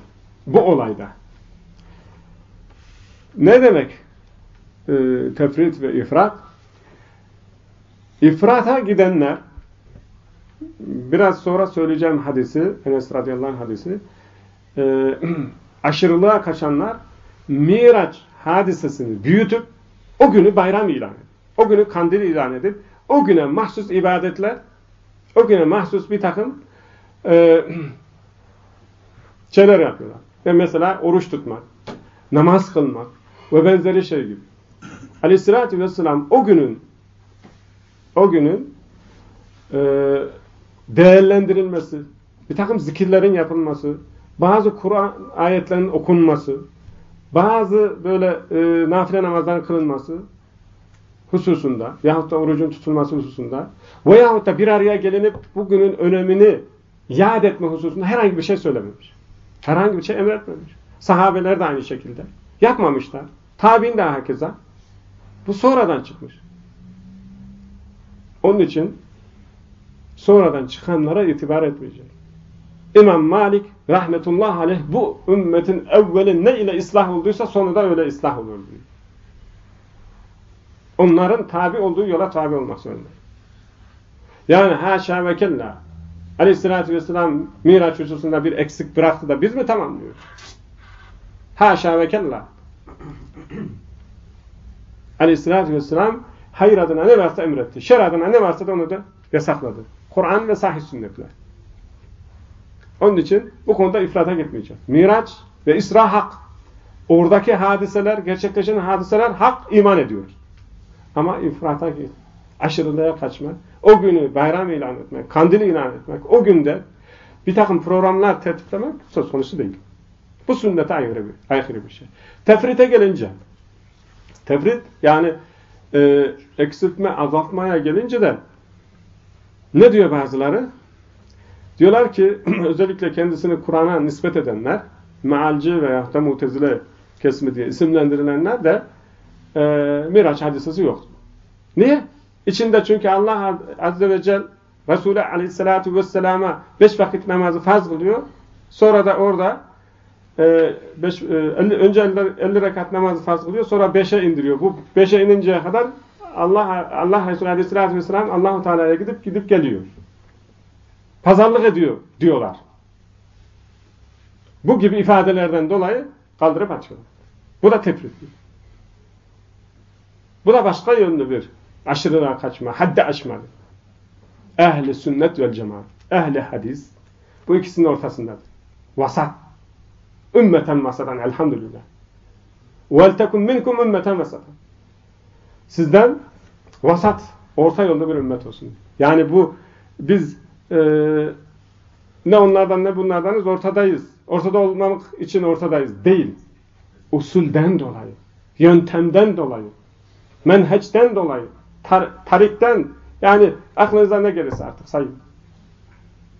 Bu olayda. Ne demek e, tefrit ve ifrat? İfrata gidenler biraz sonra söyleyeceğim hadisi, Enes radıyallahu hadisi e, aşırılığa kaçanlar Miraç hadisesini büyütüp o günü bayram ilan edip, o günü kandil ilan edip, o güne mahsus ibadetler, o güne mahsus bir takım e, şeyler yapıyorlar. Ve mesela oruç tutmak, namaz kılmak ve benzeri şey gibi. Aleyhissalatü vesselam o günün o günün e, değerlendirilmesi, bir takım zikirlerin yapılması, bazı Kur'an ayetlerinin okunması, bazı böyle e, nafile namazların kılınması hususunda yahut da orucun tutulması hususunda veyahut da bir araya gelinip bugünün önemini yad etme hususunda herhangi bir şey söylememiş. Herhangi bir şey emretmemiş. Sahabeler de aynı şekilde. Yapmamışlar. Tabi'in de herkese. Bu sonradan çıkmış. Onun için sonradan çıkanlara itibar etmeyecek. İmam Malik rahmetullah aleyh bu ümmetin evveli ne ile ıslah olduysa sonu da öyle ıslah olur diyor. Onların tabi olduğu yola tabi olmak zorunda. Yani haşa ve kella aleyhissalatü vesselam Miraç hususunda bir eksik bıraktı da biz mi tamamlıyoruz? Haşa ve kella aleyhissalatü vesselam hayır adına ne varsa emretti. Şer adına ne varsa da onu da yasakladı. Kur'an ve sahih sünnetler. Onun için bu konuda ifrata gitmeyeceğiz. Miraç ve İsra hak. Oradaki hadiseler, gerçekleşen hadiseler hak iman ediyoruz. Ama ifrata git. Aşırılığa kaçmak, o günü bayram ilan etmek, kandil ilan etmek, o günde bir takım programlar tertiplemek söz konusu değil. Bu sünnete aykırı bir, aykırı bir şey. Tefrite gelince, tefrit yani e, eksiltme, azaltmaya gelince de ne diyor bazıları? Diyorlar ki özellikle kendisini Kur'an'a nispet edenler, mealci veya da mutezile kesimi diye isimlendirilenler de e, Miraç hadisesi yok. Niye? İçinde çünkü Allah Azze ve Celle Resulü Aleyhisselatü Vesselam'a beş vakit namazı farz kılıyor. Sonra da orada e, beş, e, 50, önce 50, 50 rekat namazı farz kılıyor. Sonra 5'e indiriyor. Bu 5'e ininceye kadar Allah Allah Resulü Aleyhisselatü Vesselam Allahu Teala'ya gidip gidip geliyor. Pazarlık ediyor diyorlar. Bu gibi ifadelerden dolayı kaldırıp açıyorlar. Bu da tefrit. Bu da başka yönlü bir aşırılığa kaçma, haddi aşmadır. Ehli sünnet vel cemaat, ehli hadis bu ikisinin ortasındadır. Vasat. Ümmeten vasatan elhamdülillah. وَلْتَكُمْ مِنْكُمْ ümmeten vasatan. Sizden vasat, orta yolda bir ümmet olsun. Yani bu biz e, ne onlardan ne bunlardanız ortadayız. Ortada olmamak için ortadayız. Değil. Usulden dolayı, yöntemden dolayı, menheçten dolayı, tar tarikten yani aklınıza ne gelirse artık sayın.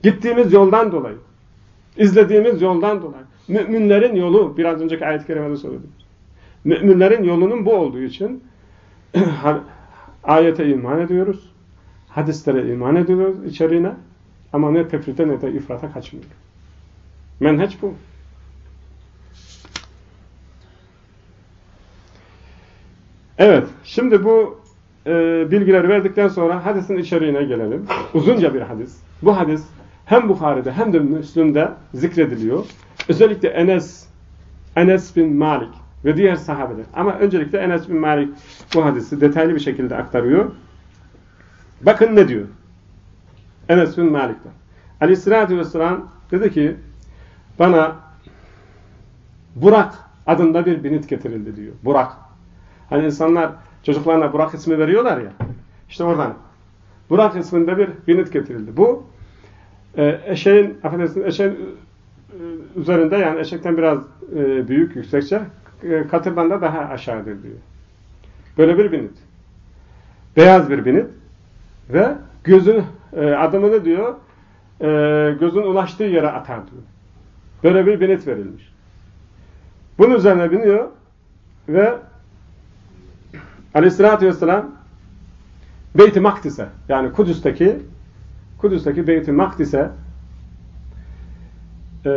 Gittiğimiz yoldan dolayı, izlediğimiz yoldan dolayı. Müminlerin yolu, biraz önceki ayet-i kerimede söyledim. Müminlerin yolunun bu olduğu için ayete iman ediyoruz. Hadislere iman ediyoruz içeriğine. Ama ne tefrite ne de ifrata kaçmıyor. Menheç bu. Evet, şimdi bu e, bilgileri verdikten sonra hadisin içeriğine gelelim. Uzunca bir hadis. Bu hadis hem Bukhari'de hem de Müslüm'de zikrediliyor. Özellikle Enes, Enes bin Malik ve diğer sahabeler. Ama öncelikle Enes bin Malik bu hadisi detaylı bir şekilde aktarıyor. Bakın ne diyor. Enes bin Malik'ten. Aleyhissalatü vesselam dedi ki bana Burak adında bir binit getirildi diyor. Burak. Hani insanlar çocuklarına Burak ismi veriyorlar ya. İşte oradan. Burak isminde bir binit getirildi. Bu e, eşeğin, affedersiniz, eşeğin e, üzerinde yani eşekten biraz e, büyük, yüksekçe, e, katırdan da daha aşağıdır diyor. Böyle bir binit. Beyaz bir binit ve gözün e, adımını diyor gözün ulaştığı yere atar diyor. Böyle bir binit verilmiş. Bunun üzerine biniyor ve Aleyhisselatü Vesselam Beyt-i Makdis'e yani Kudüs'teki Kudüs'teki Beyt-i Makdis'e e,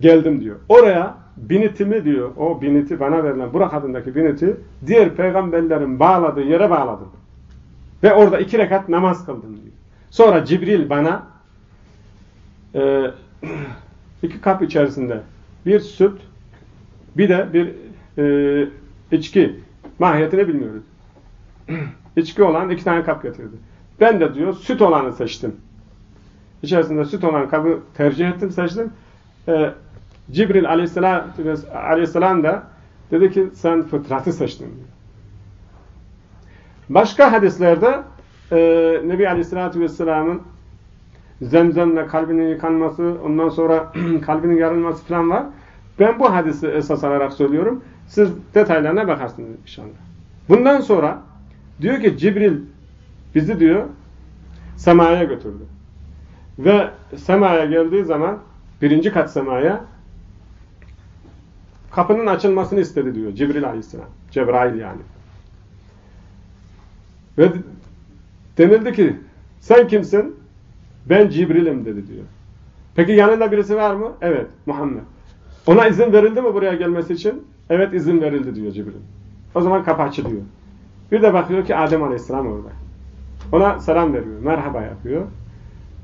geldim diyor. Oraya binitimi diyor, o biniti bana verilen Burak adındaki biniti diğer peygamberlerin bağladığı yere bağladım. Ve orada iki rekat namaz kıldım diyor. Sonra Cibril bana e, iki kap içerisinde bir süt bir de bir e, içki mahiyetini bilmiyoruz. içki olan iki tane kap getirdi. Ben de diyor süt olanı seçtim. İçerisinde süt olan kabı tercih ettim, seçtim. Ee, Cibril aleyhisselam, aleyhisselam da dedi ki sen fıtratı seçtin. Başka hadislerde e, Nebi Aleyhisselatü Vesselam'ın zemzemle kalbinin yıkanması, ondan sonra kalbinin yarılması falan var. Ben bu hadisi esas alarak söylüyorum. Siz detaylarına bakarsınız inşallah. Bundan sonra diyor ki Cibril bizi diyor semaya götürdü. Ve semaya geldiği zaman birinci kat semaya kapının açılmasını istedi diyor Cibril aleyhisselam. Cebrail yani. Ve denildi ki sen kimsin? Ben Cibril'im dedi diyor. Peki yanında birisi var mı? Evet Muhammed. Ona izin verildi mi buraya gelmesi için? Evet izin verildi diyor Cibril. O zaman kapı açılıyor. Bir de bakıyor ki Adem Aleyhisselam orada. Ona selam veriyor. Merhaba yapıyor.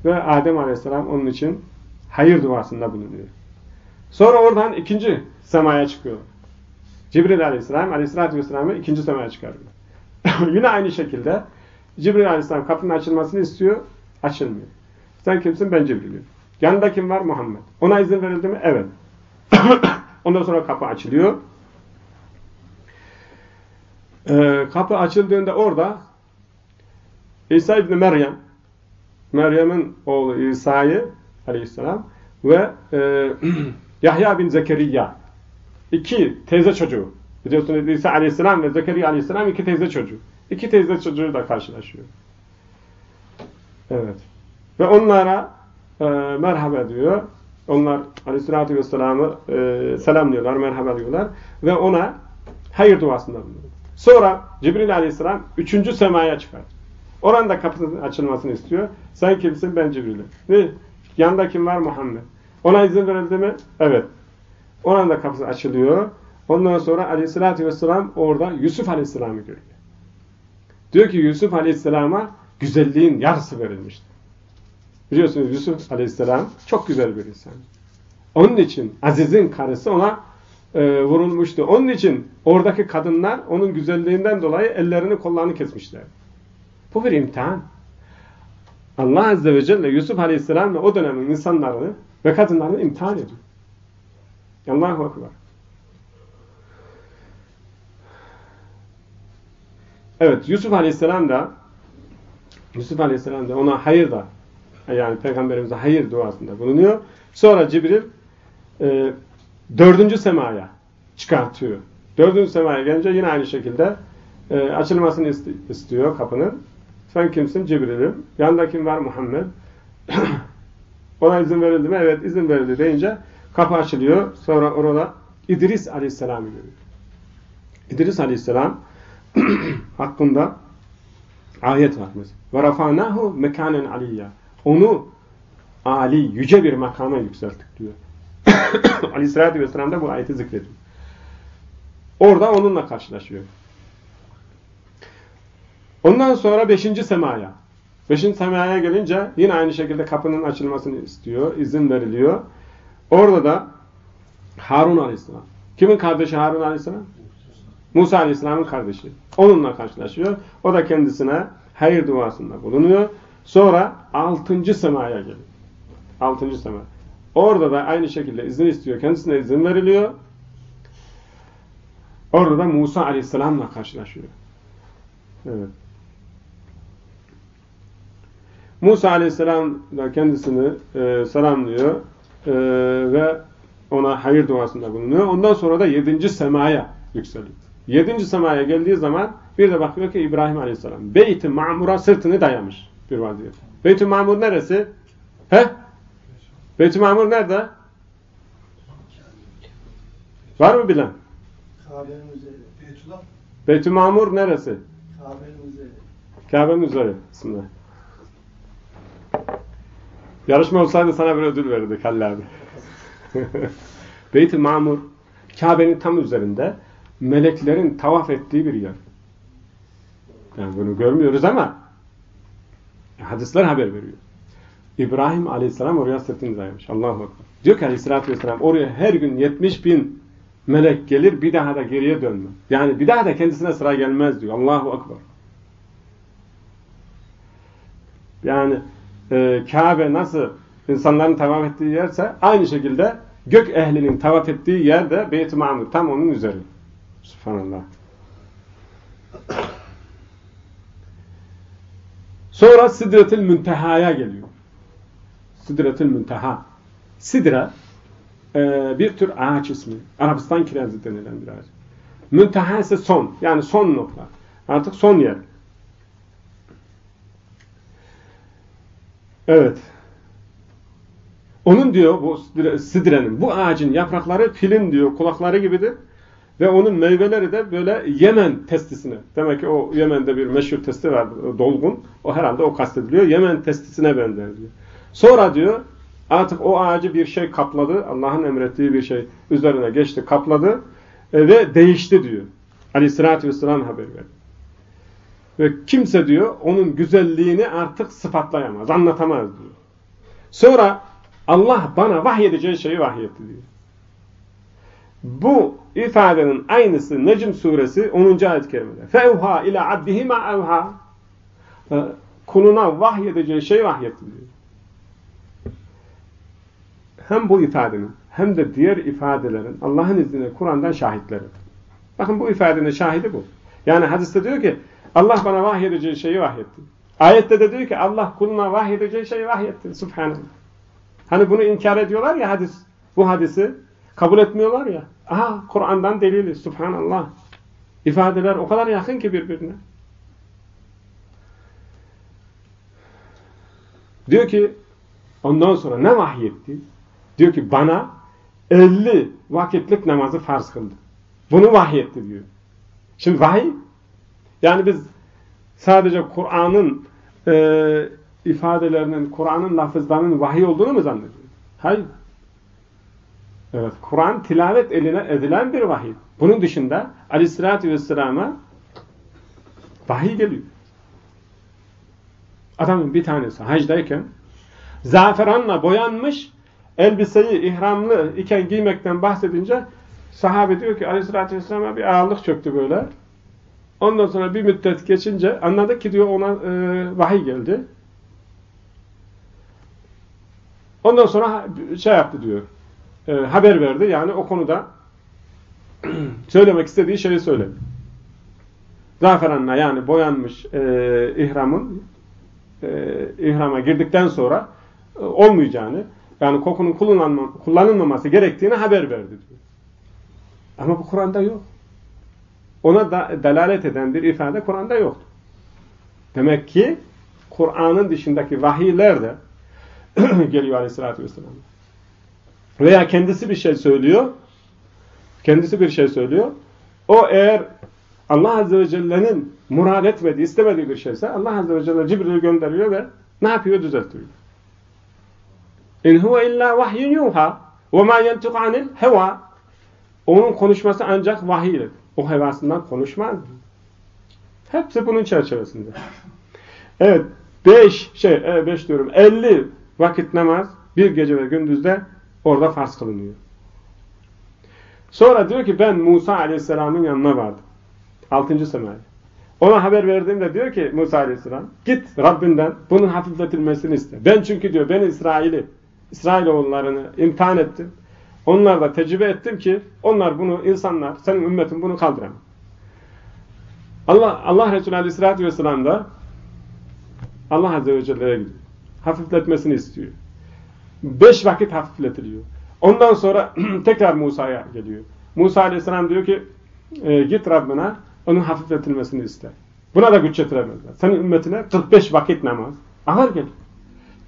Ve Adem Aleyhisselam onun için hayır duasında bulunuyor. Sonra oradan ikinci semaya çıkıyor. Cibril Aleyhisselam Aleyhisselatü Vesselam'ı ikinci semaya çıkarıyor. Yine aynı şekilde Cibril Aleyhisselam kapının açılmasını istiyor. Açılmıyor. Sen kimsin? Ben Cibril'im. Yanında kim var? Muhammed. Ona izin verildi mi? Evet. Ondan sonra kapı açılıyor. Ee, kapı açıldığında orada İsa İbni Meryem Meryem'in oğlu İsa'yı aleyhisselam ve e, Yahya bin Zekeriya iki teyze çocuğu. Biliyorsunuz İsa aleyhisselam ve Zekeriya aleyhisselam iki teyze çocuğu. İki teyze çocuğu da karşılaşıyor. Evet. Ve onlara e, merhaba diyor. Onlar aleyhissalatü vesselam'ı e, selamlıyorlar merhaba diyorlar ve ona hayır duasında bulunuyor sonra Cibril aleyhisselam üçüncü semaya çıkar Oranda kapının açılmasını istiyor. Sen kimsin? Ben Cibril'im. Ne? Kim var? Muhammed. Ona izin verildi mi? Evet. Oranda kapısı açılıyor. Ondan sonra aleyhissalatü vesselam orada Yusuf aleyhisselamı görüyor. Diyor ki Yusuf aleyhisselama güzelliğin yarısı verilmişti. Biliyorsunuz Yusuf aleyhisselam çok güzel bir insan. Onun için Aziz'in karısı ona e, vurulmuştu. Onun için oradaki kadınlar onun güzelliğinden dolayı ellerini kollarını kesmişler. Bu bir imtihan. Allah Azze ve Celle Yusuf Aleyhisselam ve o dönemin insanlarını ve kadınlarını imtihan ediyor. Allahu Ekber. Evet Yusuf Aleyhisselam da Yusuf Aleyhisselam da ona hayır da yani Peygamberimize hayır duasında bulunuyor. Sonra Cibril e, dördüncü semaya çıkartıyor. Dördüncü semaya gelince yine aynı şekilde e, açılmasını ist istiyor kapının. Sen kimsin? Cibril'im. Yanında kim var? Muhammed. Ona izin verildi mi? Evet izin verildi deyince kapı açılıyor. Sonra orada İdris Aleyhisselam görüyor. İdris Aleyhisselam hakkında ayet var. Ve rafanahu mekanen aliyya. Onu Ali, yüce bir makama yükselttik diyor. Aleyhisselatü Vesselam da bu ayeti zikrediyor. Orada onunla karşılaşıyor. Ondan sonra beşinci semaya. Beşinci semaya gelince yine aynı şekilde kapının açılmasını istiyor. izin veriliyor. Orada da Harun Aleyhisselam. Kimin kardeşi Harun Aleyhisselam? Musa Aleyhisselam'ın kardeşi. Onunla karşılaşıyor. O da kendisine hayır duasında bulunuyor. Sonra altıncı semaya geliyor. Altıncı sema. Orada da aynı şekilde izin istiyor. Kendisine izin veriliyor. Orada da Musa aleyhisselamla karşılaşıyor. Evet. Musa aleyhisselam da kendisini e, selamlıyor e, ve ona hayır duasında bulunuyor. Ondan sonra da yedinci semaya yükseliyor. Yedinci semaya geldiği zaman bir de bakıyor ki İbrahim aleyhisselam Beyt-i Ma'mur'a sırtını dayamış bir vaziyette. Beyt-i Ma'mur neresi? He? Beyt-i Mamur nerede? Var mı bilen? Kabe'nin üzeri. Beyt-i Mamur neresi? Kabe'nin üzeri. Kabe'nin üzeri kısmında. Yarışma olsaydı sana bir ödül verirdik Halil abi. Beyt-i Mamur Kabe'nin tam üzerinde meleklerin tavaf ettiği bir yer. Yani bunu görmüyoruz ama hadisler haber veriyor. İbrahim aleyhisselam oraya sırtını dayamış. Allahu Ekber. Diyor ki aleyhissalatü vesselam oraya her gün 70 bin melek gelir bir daha da geriye dönmez. Yani bir daha da kendisine sıra gelmez diyor. Allahu Ekber. Yani e, Kabe nasıl insanların tavaf ettiği yerse aynı şekilde gök ehlinin tavaf ettiği yer de Beyt-i Mamur. Tam onun üzeri. Subhanallah. Sonra Sidretül Münteha'ya geliyor. Sidretül Münteha. Sidre e, bir tür ağaç ismi. Arabistan kirazı denilen bir ağaç. Münteha ise son. Yani son nokta. Artık son yer. Evet. Onun diyor bu sidrenin, bu ağacın yaprakları filin diyor kulakları gibidir. Ve onun meyveleri de böyle Yemen testisine. Demek ki o Yemen'de bir meşhur testi var, dolgun. O herhalde o kastediliyor. Yemen testisine benzer diyor. Sonra diyor artık o ağacı bir şey kapladı. Allah'ın emrettiği bir şey üzerine geçti, kapladı e, ve değişti diyor. Aleyhissalatü vesselam haber verdi. Ve kimse diyor onun güzelliğini artık sıfatlayamaz, anlatamaz diyor. Sonra Allah bana vahyedeceği şeyi vahyetti diyor. Bu ifadenin aynısı Necm suresi 10. ayet-i kerimede. Fevha ila abdihi ma evha. Kuluna vahyedeceği şey vahyetti diyor. Hem bu ifadenin hem de diğer ifadelerin Allah'ın izniyle Kur'an'dan şahitleri. Bakın bu ifadenin şahidi bu. Yani hadiste diyor ki Allah bana vahyedeceği şeyi vahyetti. Ayette de diyor ki Allah kuluna vahyedeceği şeyi vahyetti. Subhanallah. Hani bunu inkar ediyorlar ya hadis. Bu hadisi kabul etmiyorlar ya. Aha Kur'an'dan delili. Subhanallah. İfadeler o kadar yakın ki birbirine. Diyor ki ondan sonra ne vahyetti? Diyor ki bana 50 vakitlik namazı farz kıldı. Bunu vahyetti diyor. Şimdi vahiy yani biz sadece Kur'an'ın e, ifadelerinin, Kur'an'ın lafızlarının vahiy olduğunu mu zannediyoruz? Hayır. Evet, Kur'an tilavet eline edilen bir vahiy. Bunun dışında aleyhissalatü vesselama vahiy geliyor. Adamın bir tanesi hacdayken zaferanla boyanmış elbiseyi ihramlı iken giymekten bahsedince sahabe diyor ki aleyhissalatü vesselam'a bir ağırlık çöktü böyle. Ondan sonra bir müddet geçince anladı ki diyor ona e, vahiy geldi. Ondan sonra şey yaptı diyor. E, haber verdi. Yani o konuda söylemek istediği şeyi söyledi. Zaferanla yani boyanmış e, ihramın e, ihrama girdikten sonra e, olmayacağını yani kokunun kullanılma, kullanılmaması gerektiğini haber verdi diyor. Ama bu Kur'an'da yok. Ona da delalet eden bir ifade Kur'an'da yoktu. Demek ki Kur'an'ın dışındaki vahiyler de geliyor aleyhissalatü vesselam. Veya kendisi bir şey söylüyor. Kendisi bir şey söylüyor. O eğer Allah Azze ve Celle'nin murad etmediği, istemediği bir şeyse Allah Azze ve Celle Cibril'i gönderiyor ve ne yapıyor? Düzeltiyor. İn huve illa vahyun yuha ve ma yentuk anil heva onun konuşması ancak vahiy O hevasından konuşmaz. Hepsi bunun çerçevesinde. Evet. Beş, şey, beş diyorum. Elli vakit namaz bir gece ve gündüzde orada farz kılınıyor. Sonra diyor ki ben Musa Aleyhisselam'ın yanına vardım. Altıncı semaya. Ona haber verdiğimde diyor ki Musa Aleyhisselam git Rabbinden bunun hafifletilmesini iste. Ben çünkü diyor ben İsrail'i, İsrailoğullarını imtihan ettim. Onlar da tecrübe ettim ki onlar bunu insanlar, senin ümmetin bunu kaldıramaz. Allah Allah Resulü Aleyhisselatü Vesselam da Allah Azze ve Celle'ye gidiyor. Hafifletmesini istiyor. Beş vakit hafifletiliyor. Ondan sonra tekrar Musa'ya geliyor. Musa Aleyhisselam diyor ki e, git Rabbine onun hafifletilmesini iste. Buna da güç yetiremezler. Senin ümmetine 45 vakit namaz. Ağır geliyor.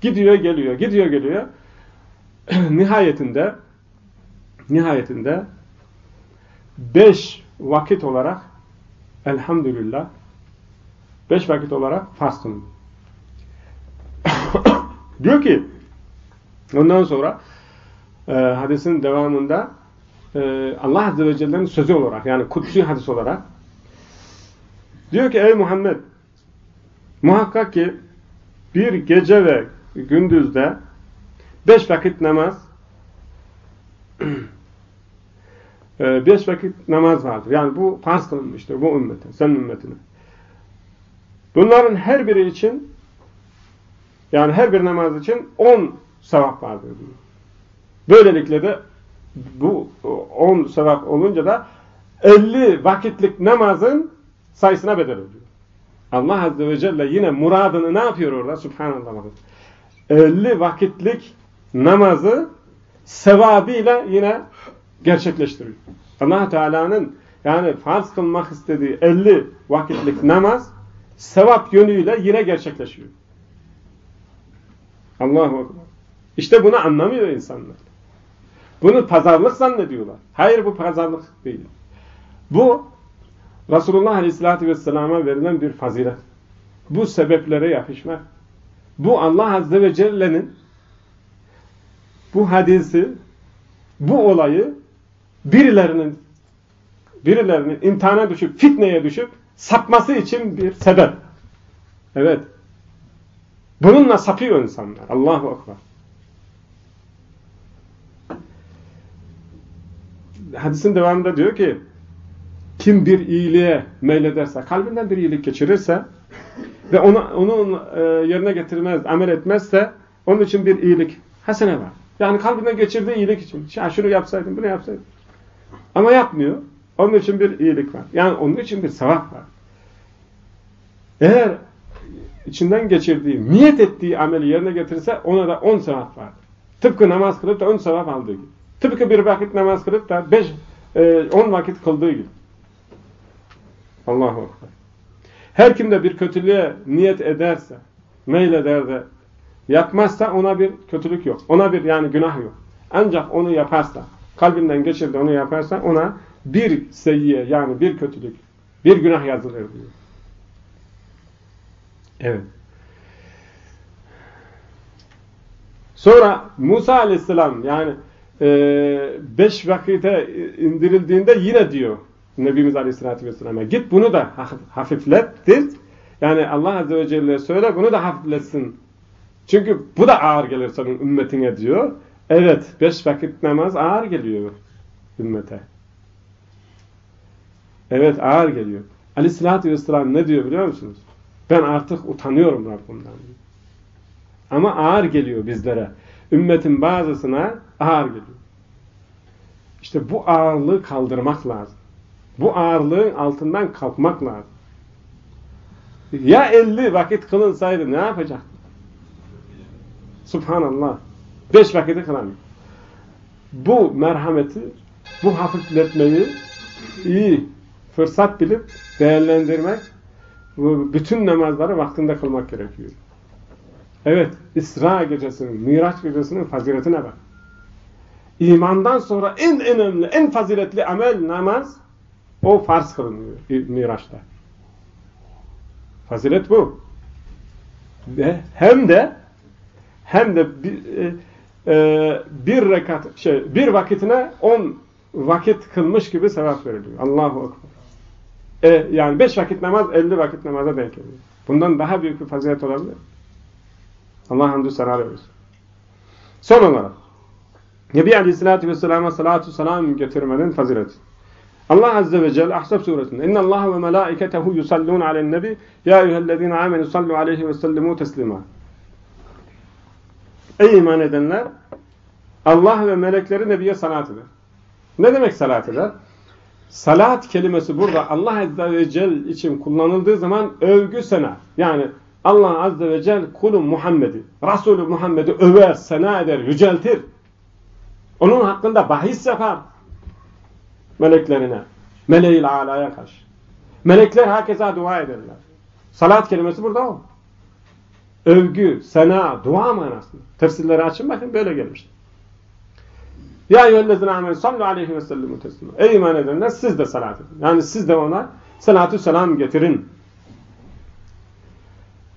Gidiyor geliyor, gidiyor geliyor. nihayetinde nihayetinde 5 vakit olarak elhamdülillah 5 vakit olarak farz diyor ki ondan sonra e, hadisin devamında e, Allah Azze ve Celle'nin sözü olarak yani kutsi hadis olarak diyor ki ey Muhammed muhakkak ki bir gece ve gündüzde beş vakit namaz e, beş vakit namaz vardır. Yani bu farz kılınmıştır bu ümmete, senin ümmetine. Bunların her biri için yani her bir namaz için on sevap vardır diyor. Böylelikle de bu on sevap olunca da elli vakitlik namazın sayısına bedel oluyor. Allah Azze ve Celle yine muradını ne yapıyor orada? Subhanallah. 50 vakitlik namazı sevabıyla yine gerçekleştiriyor. allah Teala'nın yani farz kılmak istediği 50 vakitlik namaz sevap yönüyle yine gerçekleşiyor. Allahu Ekber. İşte bunu anlamıyor insanlar. Bunu pazarlık zannediyorlar. Hayır bu pazarlık değil. Bu Resulullah Aleyhisselatü Vesselam'a verilen bir fazilet. Bu sebeplere yapışmak. Bu Allah Azze ve Celle'nin bu hadisi, bu olayı birilerinin birilerinin imtihana düşüp, fitneye düşüp sapması için bir sebep. Evet. Bununla sapıyor insanlar. Allahu Ekber. Hadisin devamında diyor ki kim bir iyiliğe meylederse, kalbinden bir iyilik geçirirse ve onu, onu e, yerine getirmez, amel etmezse onun için bir iyilik, hasene var. Yani kalbinden geçirdiği iyilik için. Ya şunu yapsaydım, bunu yapsaydım. Ama yapmıyor. Onun için bir iyilik var. Yani onun için bir sevap var. Eğer içinden geçirdiği, niyet ettiği ameli yerine getirirse ona da on sevap var. Tıpkı namaz kılıp da on sevap aldığı gibi. Tıpkı bir vakit namaz kılıp da beş, e, on vakit kıldığı gibi. Allahu Ekber. Her kim de bir kötülüğe niyet ederse, meyleder de yapmazsa ona bir kötülük yok. Ona bir yani günah yok. Ancak onu yaparsa, kalbinden geçirdi onu yaparsa ona bir seyyiye yani bir kötülük, bir günah yazılır diyor. Evet. Sonra Musa aleyhisselam yani e, beş vakite indirildiğinde yine diyor Nebimiz Aleyhisselatü Vesselam'a git bunu da hafiflettir. Yani Allah Azze ve Celle söyle bunu da hafifletsin. Çünkü bu da ağır gelir senin ümmetine diyor. Evet beş vakit namaz ağır geliyor ümmete. Evet ağır geliyor. Aleyhisselatü Vesselam ne diyor biliyor musunuz? Ben artık utanıyorum Rabbimden. Ama ağır geliyor bizlere. Ümmetin bazısına ağır geliyor. İşte bu ağırlığı kaldırmak lazım. Bu ağırlığın altından kalkmak lazım. Ya 50 vakit kılınsaydı ne yapacak? Subhanallah. 5 vakiti kılamıyor. Bu merhameti, bu hafifletmeyi iyi fırsat bilip değerlendirmek bütün namazları vaktinde kılmak gerekiyor. Evet, İsra gecesinin, Miraç gecesinin faziletine bak. İmandan sonra en önemli, en faziletli amel namaz o farz kılınıyor Miraç'ta. Fazilet bu. Ve hem de hem de bir, e, e, bir rekat şey bir vakitine on vakit kılmış gibi sevap veriliyor. Allahu ekber. E, yani beş vakit namaz elli vakit namaza denk geliyor. Bundan daha büyük bir fazilet olabilir. Allah hamdü senar olsun. Son olarak Nebi Aleyhisselatü Vesselam'a salatu selam getirmenin fazileti. Allah Azze ve Celle Ahzab suresinde İnne Allah ve melaiketehu yusallun alen nebi Ya eyyühellezine amenu sallu aleyhi ve sellimu teslima Ey iman edenler Allah ve melekleri Nebi'ye salat eder. Ne demek salat eder? Salat kelimesi burada Allah Azze ve Celle için kullanıldığı zaman övgü sena. Yani Allah Azze ve Celle kulu Muhammed'i, Resulü Muhammed'i över, sena eder, yüceltir. Onun hakkında bahis yapar. Meleklerine, meleğil alaya karşı. Melekler herkese dua ederler. Salat kelimesi burada o. Övgü, sena, dua manasında. Tefsirleri açın bakın böyle gelmiştir. Ya eyyühellezine amel sallu aleyhi ve sellimu teslima. Ey iman edenler siz de salat edin. Yani siz de ona salatü selam getirin.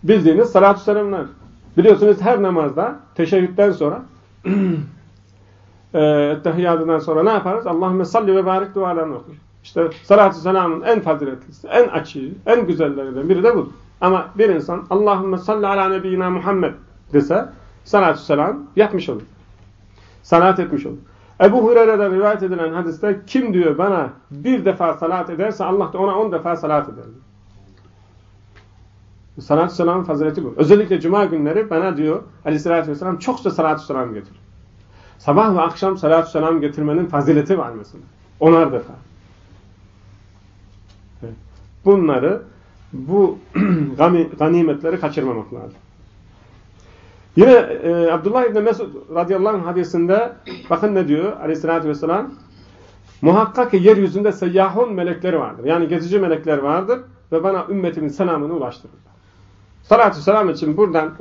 Bildiğiniz salatü selamlar. Biliyorsunuz her namazda teşehhütten sonra ettehiyyatından sonra ne yaparız? Allahümme salli ve barik dualarını okur. İşte salatü selamın en faziletlisi, en açığı, en güzellerinden biri de budur. Ama bir insan Allahümme salli ala nebiyyina Muhammed dese salatü selam yapmış olur. Salat etmiş olur. Ebu Hureyre'den rivayet edilen hadiste kim diyor bana bir defa salat ederse Allah da ona on defa salat eder. Salatü selamın fazileti bu. Özellikle cuma günleri bana diyor aleyhissalatü vesselam çokça salatü selam getir. Sabah ve akşam salatü selam getirmenin fazileti var mesela. Onar defa. Bunları bu ganimetleri kaçırmamak lazım. Yine e, Abdullah İbni Mesud radıyallahu anh hadisinde bakın ne diyor aleyhissalatü vesselam muhakkak ki yeryüzünde seyyahun melekleri vardır. Yani gezici melekler vardır ve bana ümmetimin selamını ulaştırırlar. Salatü selam için buradan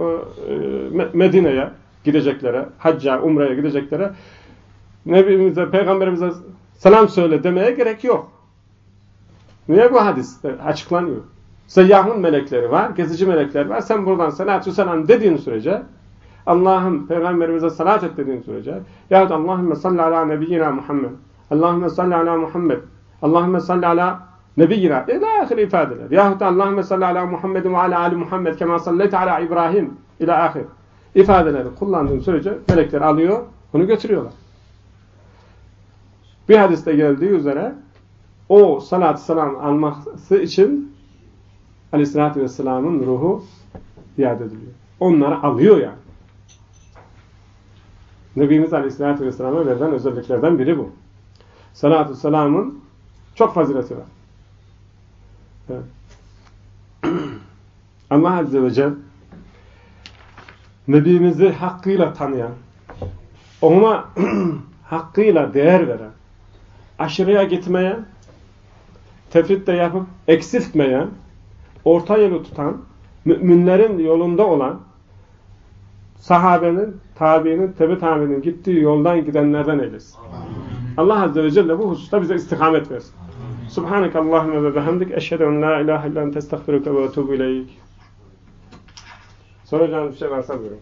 e, Medine'ye gideceklere, hacca, umreye gideceklere Nebimize, Peygamberimize selam söyle demeye gerek yok. Niye bu hadis açıklanıyor? Seyyahun melekleri var, gezici melekler var. Sen buradan salatü selam dediğin sürece Allah'ım peygamberimize salat et dediğin sürece yahut Allahümme salli ala nebiyyina Muhammed Allahümme salli ala Muhammed Allahümme salli ala nebiyyina ila ahir ifadeler. Yahut Allahümme salli ala Muhammedin ve ala ali Muhammed kema salleyte ala İbrahim ila ahir ifadeleri kullandığın sürece melekler alıyor, bunu götürüyorlar. Bir hadiste geldiği üzere o salat selam alması için Aleyhisselatü Vesselam'ın ruhu iade ediliyor. Onları alıyor yani. Nebimiz Aleyhisselatü Vesselam'a verilen özelliklerden biri bu. Salatü selamın çok fazileti var. Evet. Allah Azze ve Celle Nebimizi hakkıyla tanıyan, ona hakkıyla değer veren, aşırıya gitmeyen, tefrit de yapıp eksiltmeyen, orta yolu tutan, müminlerin yolunda olan, sahabenin, tabiinin, tebe tabiinin gittiği yoldan gidenlerden eylesin. Allah Azze ve Celle bu hususta bize istikamet versin. Subhaneke Allahümme ve behamdik. Eşhedü en la ilahe illan testağfiruke ve etubu ileyk. Soracağınız bir şey varsa buyurun.